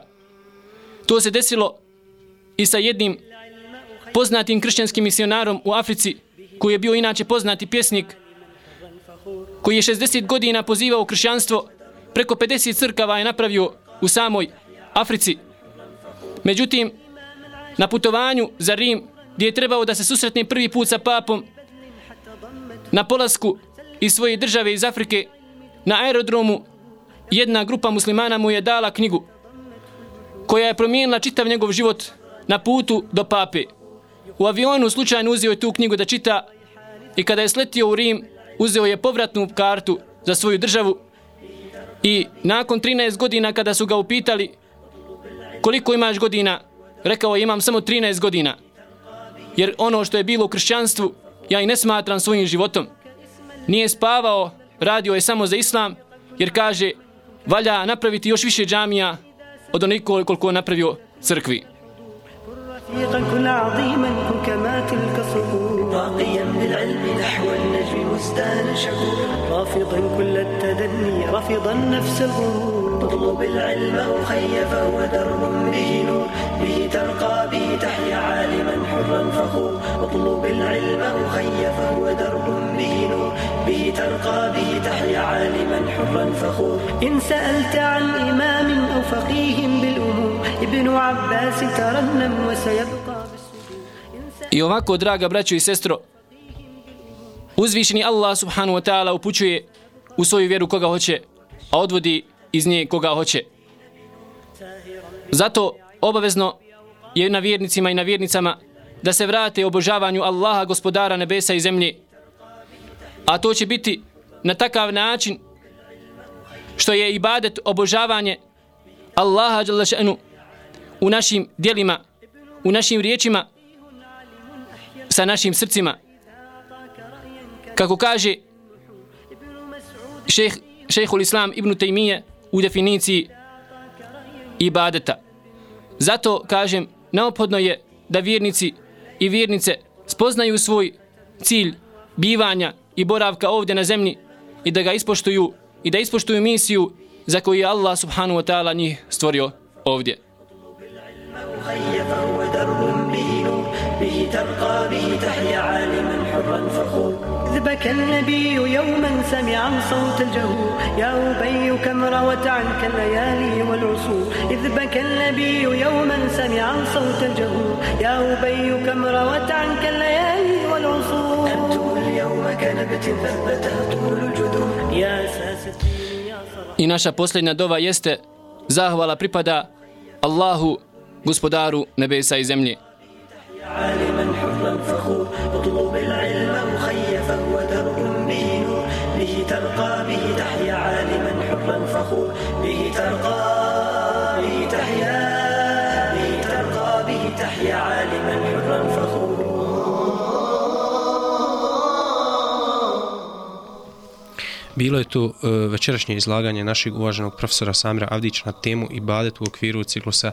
S5: To se desilo i sa jednim poznatim kršćanskim misionarom u Africi, koji je bio inače poznati pjesnik, koji je 60 godina pozivao kršćanstvo, preko 50 crkava je napravio u samoj Africi. Međutim, na putovanju za Rim, gdje je trebao da se susretne prvi put sa papom, na polasku iz svoje države iz Afrike, na aerodromu, jedna grupa muslimana mu je dala knjigu koja je promijenila čitav njegov život na putu do pape. U avionu slučajno uzeo je tu knjigu da čita i kada je sletio u Rim, uzeo je povratnu kartu za svoju državu i nakon 13 godina kada su ga upitali koliko imaš godina, rekao je imam samo 13 godina. Jer ono što je bilo u kršćanstvu, ja i ne smatram svojim životom. Nije spavao, radio je samo za islam, jer kaže, valja napraviti još više džamija od onoliko koliko je napravio crkvi. رفيقا كن عظيما كن كما تلك صقور راقيا بالعلم نحو النجم مستان شكور رافضا كل التدني رفض النفس الغرور. اطلب العلم أخي فهو درب به نور. به ترقى به تحيا عالما حرا فخور. اطلب العلم أخي فهو درب به نور. به ترقى به تحيا عالما حرا فخور. إن سألت عن إمام أو فقيه بالأمور ابن عباس ترنم وسيبقى I ovako, draga braćo i sestro, uzvišeni Allah subhanahu wa ta'ala upućuje u svoju vjeru koga hoće, a odvodi iz nje koga hoće. Zato obavezno je na vjernicima i na vjernicama da se vrate obožavanju Allaha gospodara nebesa i zemlje. A to će biti na takav način što je ibadet obožavanje Allaha šanu u našim dijelima, u našim riječima, sa našim srcima. Kako kaže šejh, šejhul Islam ibn Taymiye u definiciji ibadeta. Zato kažem, neophodno je da vjernici i vjernice spoznaju svoj cilj bivanja i boravka ovdje na zemlji i da ga ispoštuju i da ispoštuju misiju za koju je Allah subhanahu wa ta'ala njih stvorio ovdje. به ترقى به تحيا عالما حرا فخور إذ بكى النبي يوما سمعا صوت الجهور يا أبي كم روت عنك الليالي والعصور إذ بكى النبي يوما سمعا صوت الجهور يا أبي كم روت عنك الليالي والعصور أنتم اليوم كنبت ثبتها طول الجذور يا ساستي I naša posljednja dova jeste zahvala pripada Allahu, gospodaru nebesa i zemlje.
S4: Bilo je to e, večerašnje izlaganje našeg uvaženog profesora Samira Avdića na temu i badet u okviru ciklusa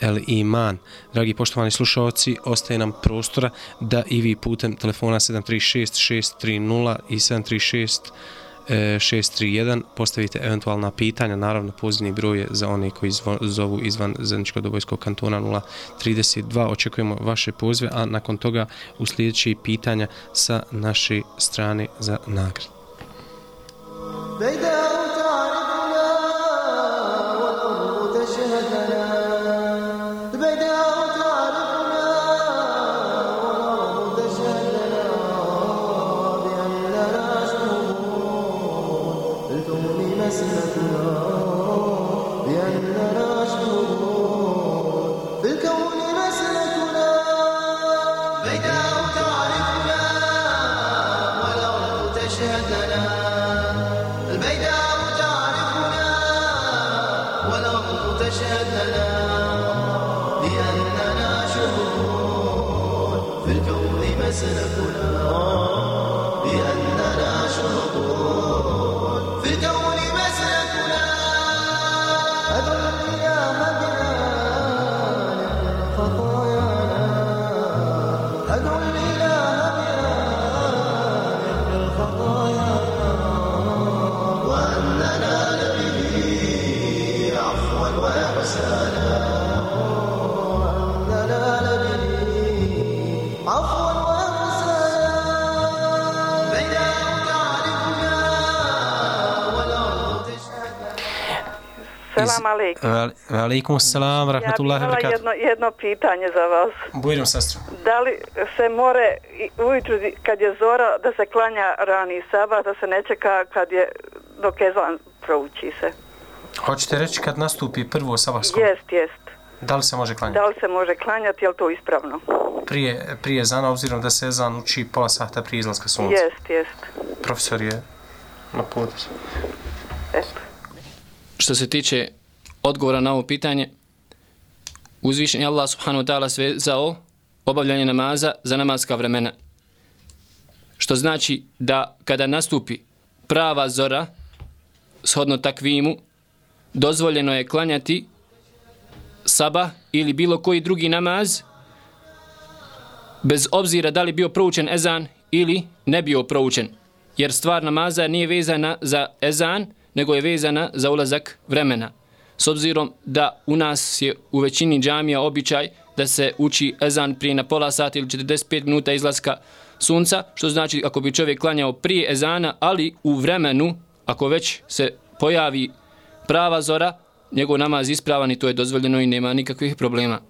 S4: El Iman. Dragi poštovani slušalci, ostaje nam prostora da i vi putem telefona 736-630 i 736 631 e, postavite eventualna pitanja, naravno pozivni broj je za one koji zovu izvan Zeničko dobojskog kantona 032. Očekujemo vaše pozve, a nakon toga u sljedeći pitanja sa naše strane za nagrad. بيداه
S7: Selam alaikum.
S4: Alaikum salam,
S7: Ja bih
S4: rahmatullahi wa
S7: jedno, jedno pitanje za vas.
S4: Bujrom, sestro.
S7: Da li se more ujutru kad je zora da se klanja rani sabah, da se ne čeka kad je dok ezan prouči se?
S4: Hoćete reći kad nastupi prvo sabahsko?
S7: Jest, jest.
S4: Da li se može klanjati?
S7: Da li se može klanjati, je li to ispravno?
S4: Prije, prije zana, obzirom da se ezan uči pola sata prije izlaska sunca.
S7: Jest, jest.
S4: Profesor je na putu.
S7: Eto.
S5: Što se tiče odgovora na ovo pitanje, uzvišen je Allah subhanahu wa ta'ala svezao obavljanje namaza za namazka vremena. Što znači da kada nastupi prava zora, shodno takvimu, dozvoljeno je klanjati sabah ili bilo koji drugi namaz, bez obzira da li bio proučen ezan ili ne bio proučen. Jer stvar namaza nije vezana za ezan, nego je vezana za ulazak vremena. S obzirom da u nas je u većini džamija običaj da se uči ezan prije na pola sata ili 45 minuta izlaska sunca, što znači ako bi čovjek klanjao prije ezana, ali u vremenu, ako već se pojavi prava zora, njegov namaz ispravan i to je dozvoljeno i nema nikakvih problema.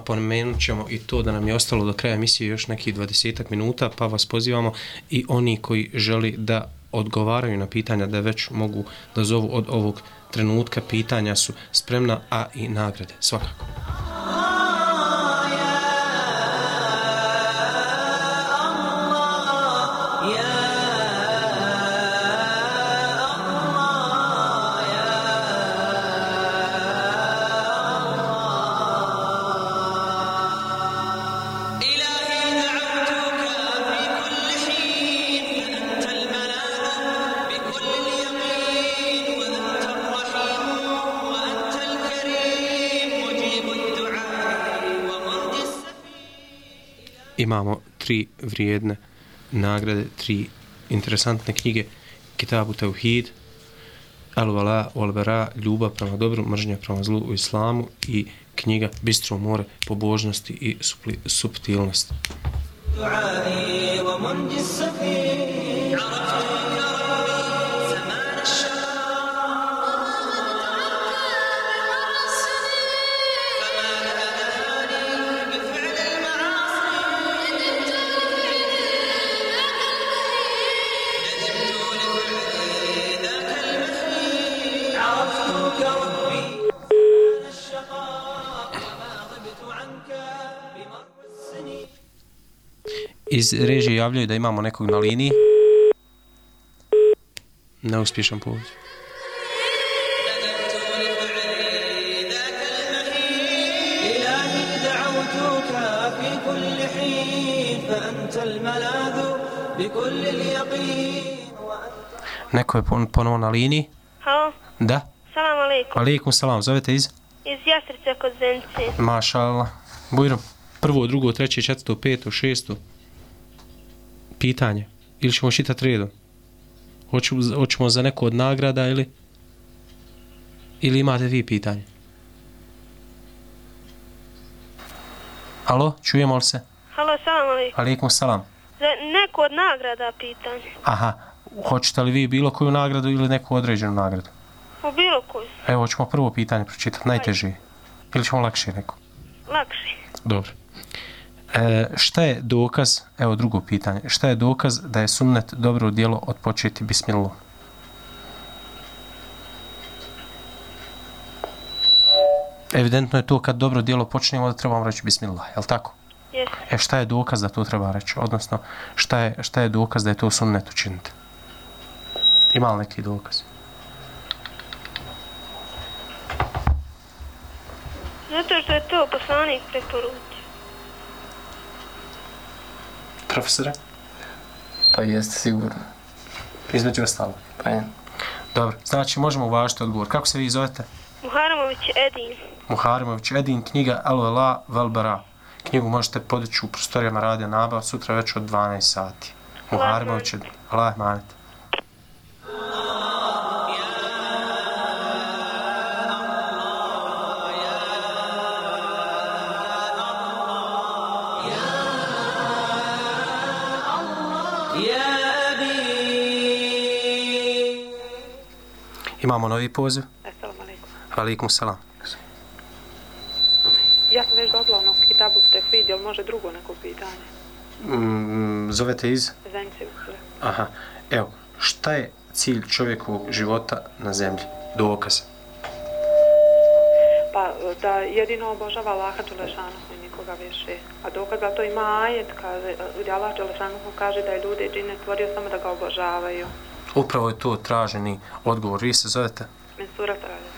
S4: Napomenut ćemo i to da nam je ostalo do kraja emisije još nekih 20 minuta, pa vas pozivamo i oni koji želi da odgovaraju na pitanja da već mogu da zovu od ovog trenutka pitanja su spremna, a i nagrade svakako. Imamo tri vrijedne nagrade, tri interesantne knjige, Kitabu Tauhid, Al-Vala, Al-Bara, Ljubav prema dobru, mržnja prema zlu u islamu i knjiga Bistro more, pobožnosti i supli, subtilnost.
S2: دعائي ومنجي السفين
S4: Iz režije javljaju da imamo nekog na liniji. Neuspješan povod. Neko je pon ponovo na liniji.
S8: Halo?
S4: Da.
S8: Salam alaikum.
S4: Alaikum salam, zovete iz?
S8: Iz Jastrice kod Zenice.
S4: Maša Allah. Bujro, prvo, drugo, treće, četvrto, peto, šesto. Pitanje. Ili ćemo čitati redom? Hoću, hoćemo za neko od nagrada ili... Ili imate vi pitanje? Alo, čujemo li se?
S8: Halo, salam alaikum.
S4: Alijekum salam.
S8: Za neko od nagrada pitanje.
S4: Aha, hoćete li vi bilo koju nagradu ili neku određenu nagradu?
S8: U bilo koju.
S4: Evo, hoćemo prvo pitanje pročitati, najteže. je. Ili ćemo lakše neko?
S8: Lakše.
S4: Dobro. E, šta je dokaz, evo drugo pitanje, šta je dokaz da je sunnet dobro djelo od početi bismillah? Evidentno je to kad dobro djelo počnemo da trebamo reći bismillah, je li tako?
S8: Jes.
S4: E šta je dokaz da to treba reći? Odnosno, šta je, šta je dokaz da je to sunnet učiniti? Ima li neki dokaz?
S8: Zato što je to poslanik preporučio.
S4: Profesore?
S9: Pa jeste sigurno.
S4: Između ostalo.
S9: Pa je.
S4: Dobro, znači možemo uvažiti odgovor. Kako se vi zovete?
S8: Muharamović Edin.
S4: Muharimović Edin, knjiga Al-Vela Velbara. Knjigu možete podići u prostorijama radija Naba sutra već od 12 sati. Muharimović Edin. Allah manet. Imamo novi poziv.
S10: Assalamu alaikum.
S4: Alaikum salam.
S10: Ja sam već dobila ono kitabu Tehvid, jel može drugo neko pitanje?
S4: Mm, zovete iz?
S10: Usle.
S4: Aha. Evo, šta je cilj čovjekovog života na zemlji? Dokaz.
S10: Pa da jedino obožava Allaha Đelešanu i nikoga više. A dokaz za to ima ajet, kaže, gdje Allah Đelešanu kaže da je ljude i džine stvorio samo da ga obožavaju.
S4: Upravo je to traženi odgovor. Vi se zovete
S10: Mensura Sarajeva.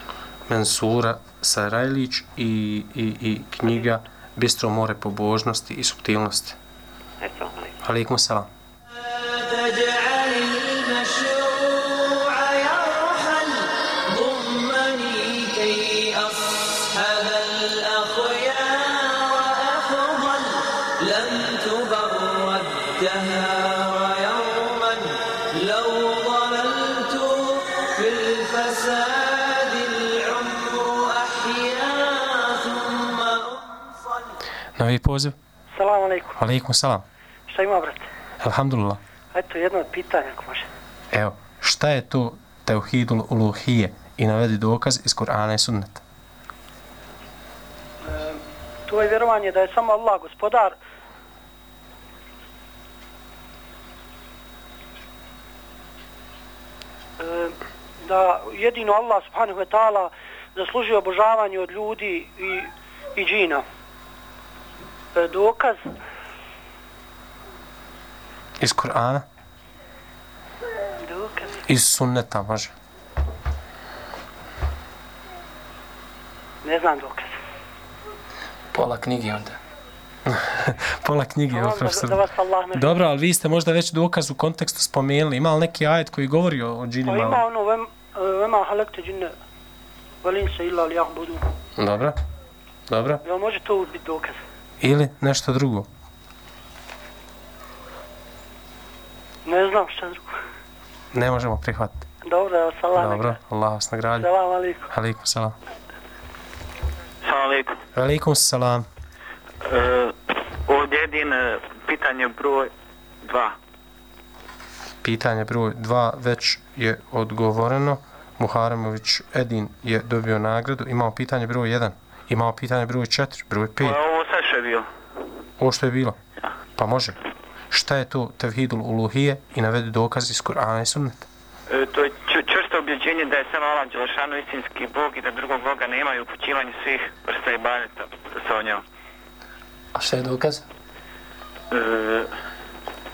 S4: Mensura Sarajlić i, i, i knjiga Bistro more pobožnosti i subtilnosti.
S10: Assalamu alaikum.
S4: Alaikum salam. Novi poziv?
S11: Salam alaikum.
S4: Alaikum salam.
S11: Šta ima, brate?
S4: Alhamdulillah.
S11: Eto, jedno od pitanja, ako može.
S4: Evo, šta je to teuhidul uluhije i navedi dokaz iz Kur'ana i sunneta?
S11: E, to je vjerovanje da je samo Allah gospodar. E, da jedino Allah subhanahu wa ta'ala zaslužuje obožavanje od ljudi i, i džina. Dokaz,
S4: Iz Kur'ana?
S11: dokaz.
S4: Iz sunneta, može.
S11: Ne znam dokaz.
S9: Pola knjige onda.
S4: Pola knjige, evo
S11: Onda
S4: profesor.
S11: Da vas Allah ne
S4: Dobro, ali vi ste možda već dokaz u kontekstu spomenuli. Ima li neki ajet koji govori o, o
S11: Pa
S4: džinima?
S11: ima ono, vem, vema halekte džine, valim se illa li jahbudu.
S4: Dobro. Dobro.
S11: Jel može to biti dokaz?
S4: Ili nešto drugo?
S11: Ne znam šta drugo.
S4: Ne možemo prihvatiti.
S11: Dobro, evo, salam.
S4: Dobro, Allah vas nagradi.
S11: Salam alaikum.
S4: Alaikum salam.
S12: Salam alaikum.
S4: Alaikum salam.
S12: E, ovdje jedin e, pitanje broj 2.
S4: Pitanje broj 2 već je odgovoreno. Muharemović Edin je dobio nagradu. Imamo pitanje broj 1. Imamo pitanje broj 4, broj 5.
S12: Pa ovo sad še je bilo.
S4: Ovo što je bilo? Pa može. Šta je to tevhidul uluhije i navedi dokaz iz Kur'ana i sunneta?
S12: E, to je čvrsto objeđenje da je samo Allah Đelešanu istinski Bog i da drugog Boga nema i upućivanje svih vrsta i baneta sa njom.
S9: A šta je dokaz?
S12: E,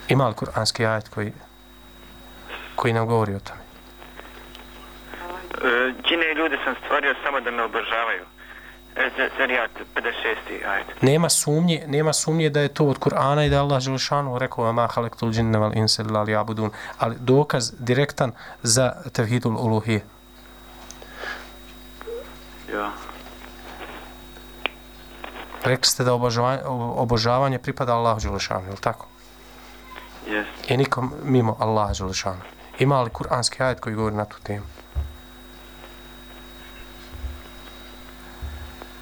S4: Ima li kur'anski ajet koji, koji nam govori o tome?
S12: e, džine i ljude sam stvorio samo da me obožavaju. Zarijat 56. ajet.
S4: Nema sumnje, nema sumnje da je to od Kur'ana i da Allah Želešanu rekao ma halektul džinne val insa illa liya'budun, ali dokaz direktan za tevhidul uluhije.
S12: Ja.
S4: Rekli ste da obožavanje, obožavanje pripada Allahu je li tako?
S12: Yes.
S4: I nikom mimo Allaha Želešanu. Ima li kur'anski ajet koji govori na tu temu?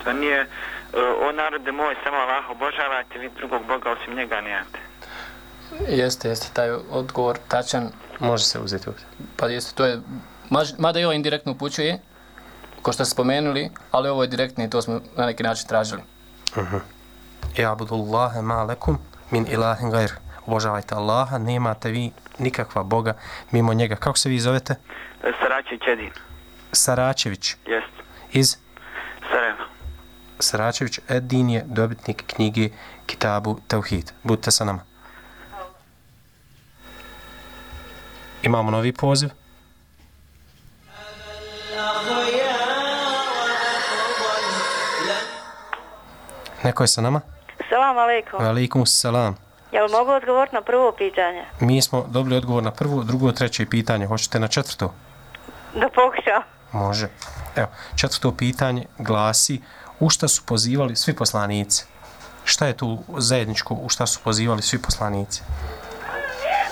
S12: To nije, uh, o narode moj, samo Allah obožavate, vi drugog Boga osim njega nemate.
S9: Jeste, jeste, taj odgovor tačan.
S4: Može se uzeti ovdje.
S9: Pa jeste, to je, mada i ovo indirektno upućuje, ko što ste spomenuli, ali ovo je direktno i to smo na neki način tražili.
S4: Uh -huh. Ja budu Allahe ma lekum min ilahin gajr. Obožavajte Allaha, nemate vi nikakva Boga mimo njega. Kako se vi zovete?
S12: E, Sarače Čedin.
S4: Saračević.
S12: Jest.
S4: Iz. Saračević Edin je dobitnik knjige Kitabu Tauhid. Budite sa nama. Imamo novi poziv. Neko je sa nama?
S13: Salam alaikum.
S4: Alaikum salam.
S13: Jel mogu odgovoriti na prvo pitanje?
S4: Mi smo dobili odgovor na prvo, drugo, treće pitanje. Hoćete na četvrto?
S13: Da pokušam.
S4: Može. Evo, četvrto pitanje glasi u šta su pozivali svi poslanici? Šta je tu zajedničko u šta su pozivali svi poslanici?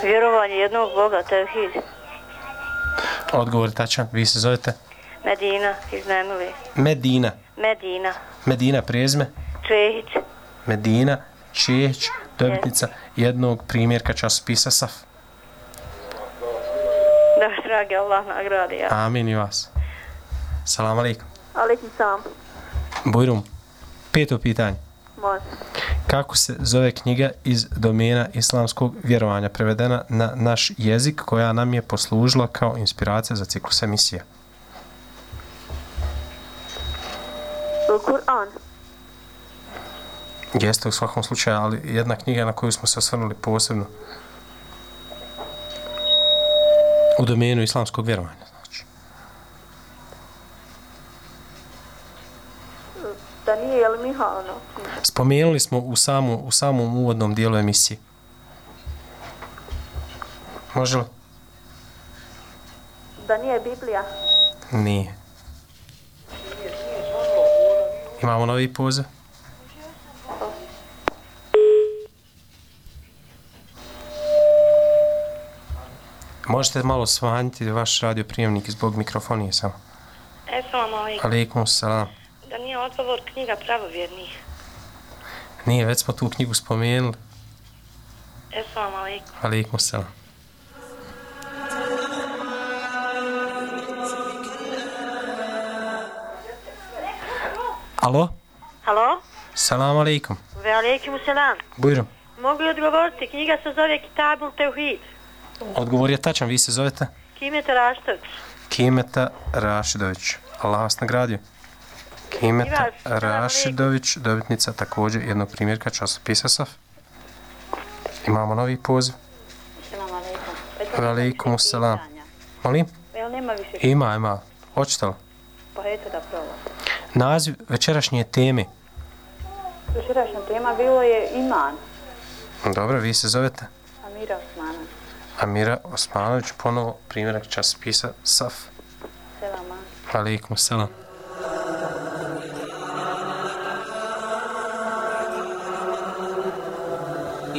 S13: Vjerovanje jednog Boga, tevhid.
S4: Odgovor je tačan. Vi se zovete?
S13: Medina iz Nemili.
S4: Medina.
S13: Medina.
S4: Medina prezme?
S13: Čehić.
S4: Medina, Čehić, dobitnica jednog primjerka časopisa SAF.
S13: Da vas dragi Allah nagradi. Ja.
S4: Amin i vas. Salam alaikum.
S13: Alaikum salam.
S4: Bujrum, peto pitanje.
S13: Može.
S4: Kako se zove knjiga iz domena islamskog vjerovanja prevedena na naš jezik koja nam je poslužila kao inspiracija za ciklus emisija?
S13: Kur'an.
S4: Jeste u svakom slučaju, ali jedna knjiga na koju smo se osvrnuli posebno u domenu islamskog vjerovanja. Znači.
S13: Da nije, jel Mihalno?
S4: Spomenuli smo u, samu, u samom uvodnom dijelu emisije. Može li?
S13: Da nije Biblija?
S4: Nije. Imamo novi poziv? Možete malo svanjiti vaš radio prijemnik zbog mikrofonije samo.
S13: Esalamu alaikum.
S4: Alaikum salam.
S13: Odgovor knjiga pravovjernih.
S4: Nije, već smo tu knjigu spomenuli.
S13: Esalamu alaikum.
S4: Alaikum salam. Alo?
S13: Halo?
S4: Salam alaikum.
S13: Ve alaikum salam.
S4: Bujrom.
S13: Mogu li odgovoriti? Knjiga se zove Kitabul Teuhid.
S4: Odgovor je tačan, vi se zovete?
S13: Kimeta Raštović.
S4: Kimeta Rašidović. Allah vas nagradio. Kimeta Rašidović, dobitnica također jednog primjerka časopisa SAF. Imamo novi poziv.
S13: Alaikum.
S4: Alaikum salam. Molim?
S13: Jel nema više?
S4: Ima, ima. Hoćete li?
S13: Pa eto da probam.
S4: Naziv večerašnje teme.
S13: Večerašnja tema bilo je iman.
S4: Dobro, vi se zovete?
S13: Amira Osmanović.
S4: Amira Osmanović, ponovo primjerak časopisa SAF.
S13: Selam.
S4: Alaikum salam.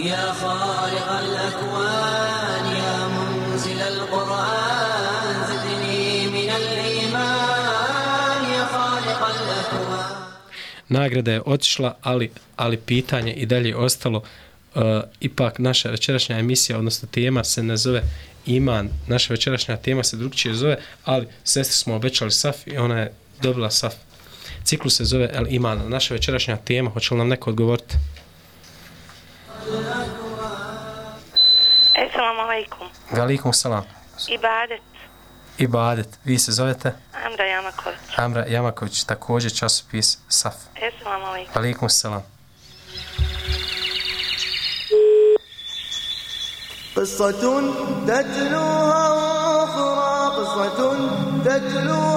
S2: يا خالق الأكوان يا منزل القرآن زدني من الإيمان يا خالق الأكوان
S4: Nagrada je otišla, ali, ali pitanje i dalje ostalo. Uh, ipak naša večerašnja emisija, odnosno tema se ne zove Iman. Naša večerašnja tema se drugčije zove, ali sestri smo obećali Saf i ona je dobila Saf. Ciklus se zove El Iman. Naša večerašnja tema, hoće li nam neko odgovoriti?
S13: alaikum.
S4: Velikum salam.
S13: Ibadet.
S4: Ibadet. Vi se zovete?
S13: Amra Jamaković.
S4: Amra Jamaković, također časopis SAF.
S13: Esalamu alaikum.
S4: Velikum salam.
S2: قصة تتلوها أخرى قصة تتلوها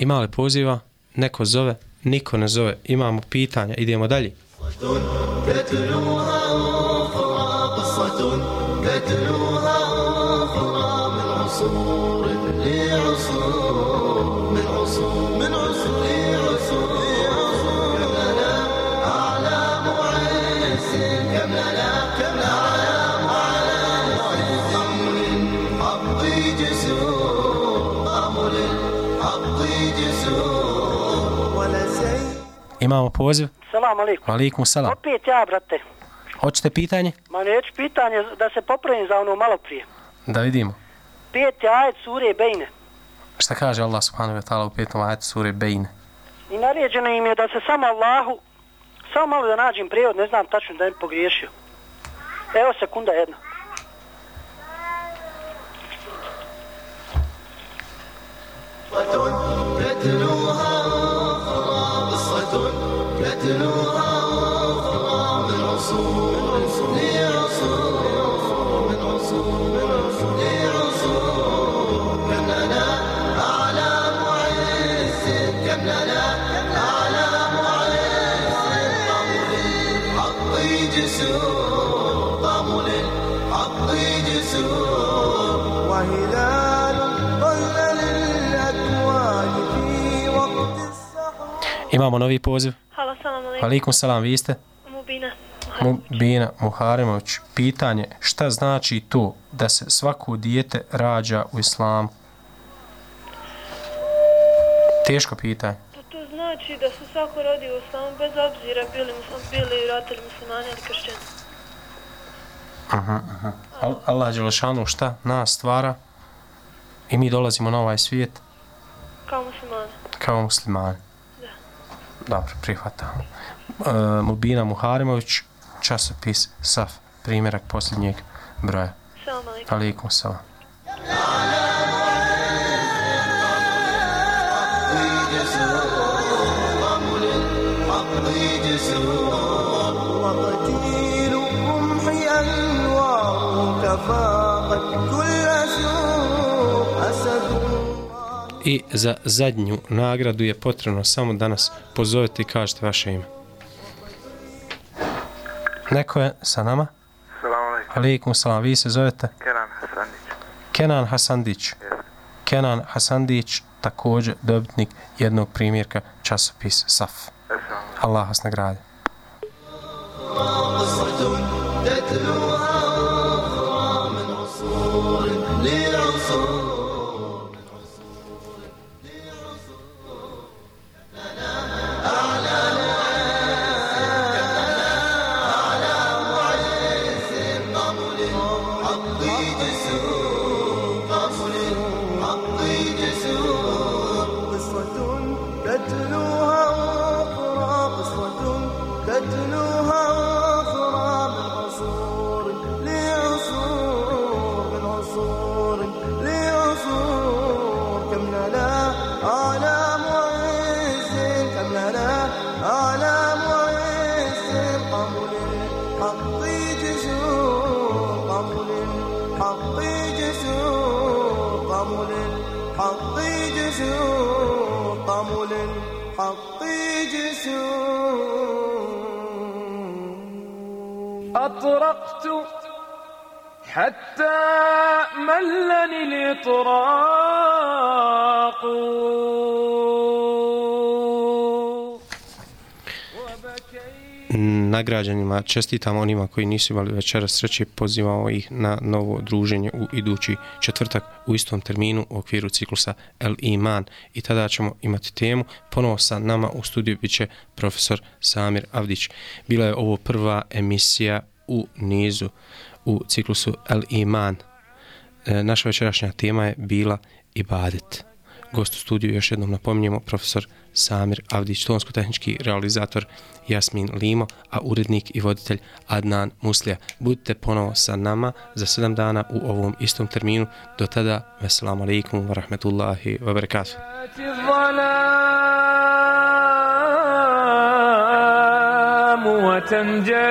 S4: Ima li poziva? Neko zove? Niko ne zove. Imamo pitanja. Idemo dalje. Imamo poziv?
S11: Salam alaikum.
S4: Alaikum salam.
S11: Opet ja, brate.
S4: Hoćete pitanje?
S11: Ma neću pitanje da se popravim za ono malo prije.
S4: Da vidimo.
S11: Peti ajet sure Bejne.
S4: Šta kaže Allah subhanahu wa ta'ala u petom ajetu sure Bejne?
S11: I naređeno im je da se samo Allahu, samo malo da nađem prijevod, ne znam tačno da ne pogriješio. Evo sekunda jedna.
S2: تتلوها من عصور لعصور من عصور لعصور كم لنا أعلام عز كم لنا أعلام عز قاموا للحق جسور قاموا للحق جسور وهلال ظل للأكوان في وقت
S4: Imamo novi poziv?
S8: Salam. Alaikum
S4: salam, vi ste?
S8: Mubina.
S4: Mubina Muharimović. Pitanje, šta znači to da se svako dijete rađa u islamu? Teško pitanje.
S8: Pa to znači da se svako rodi u islamu bez obzira bili, muslim, bili roditelji muslimani ili kršćani.
S4: Aha, aha. Al Allah Đelešanu šta nas stvara i mi dolazimo na ovaj svijet
S8: Kao muslimani.
S4: kao muslimani.
S8: Da.
S4: Dobro, prihvatam. E, Mubina Muharimović, časopis SAF, primjerak posljednjeg broja.
S8: Salam alaikum.
S4: Alaikum salam.
S2: وقتيل رمحي أنوار كفاقت
S4: I za zadnju nagradu je potrebno samo da nas pozovete i kažete vaše ime. Neko je sa nama?
S14: Salam alaikum.
S4: Alaikum salam, vi se zovete?
S14: Kenan Hasanić.
S4: Kenan Hasandić. Kenan Hasandić, također dobitnik jednog primjerka časopis SAF. Allah vas nagradi.
S3: ملني الإطراق
S4: nagrađenima, čestitam onima koji nisu imali večera sreće, pozivamo ih na novo druženje u idući četvrtak u istom terminu u okviru ciklusa El Iman i tada ćemo imati temu. Ponovo sa nama u studiju bit će profesor Samir Avdić. Bila je ovo prva emisija u nizu u ciklusu El Iman. E, naša večerašnja tema je bila Ibadet. Gost u studiju još jednom napominjemo profesor Samir Avdić, tonsko-tehnički realizator Jasmin Limo, a urednik i voditelj Adnan Muslija. Budite ponovo sa nama za sedam dana u ovom istom terminu. Do tada, veselamu alaikum wa rahmetullahi wa barakatuh.
S3: الظلام وتنجلي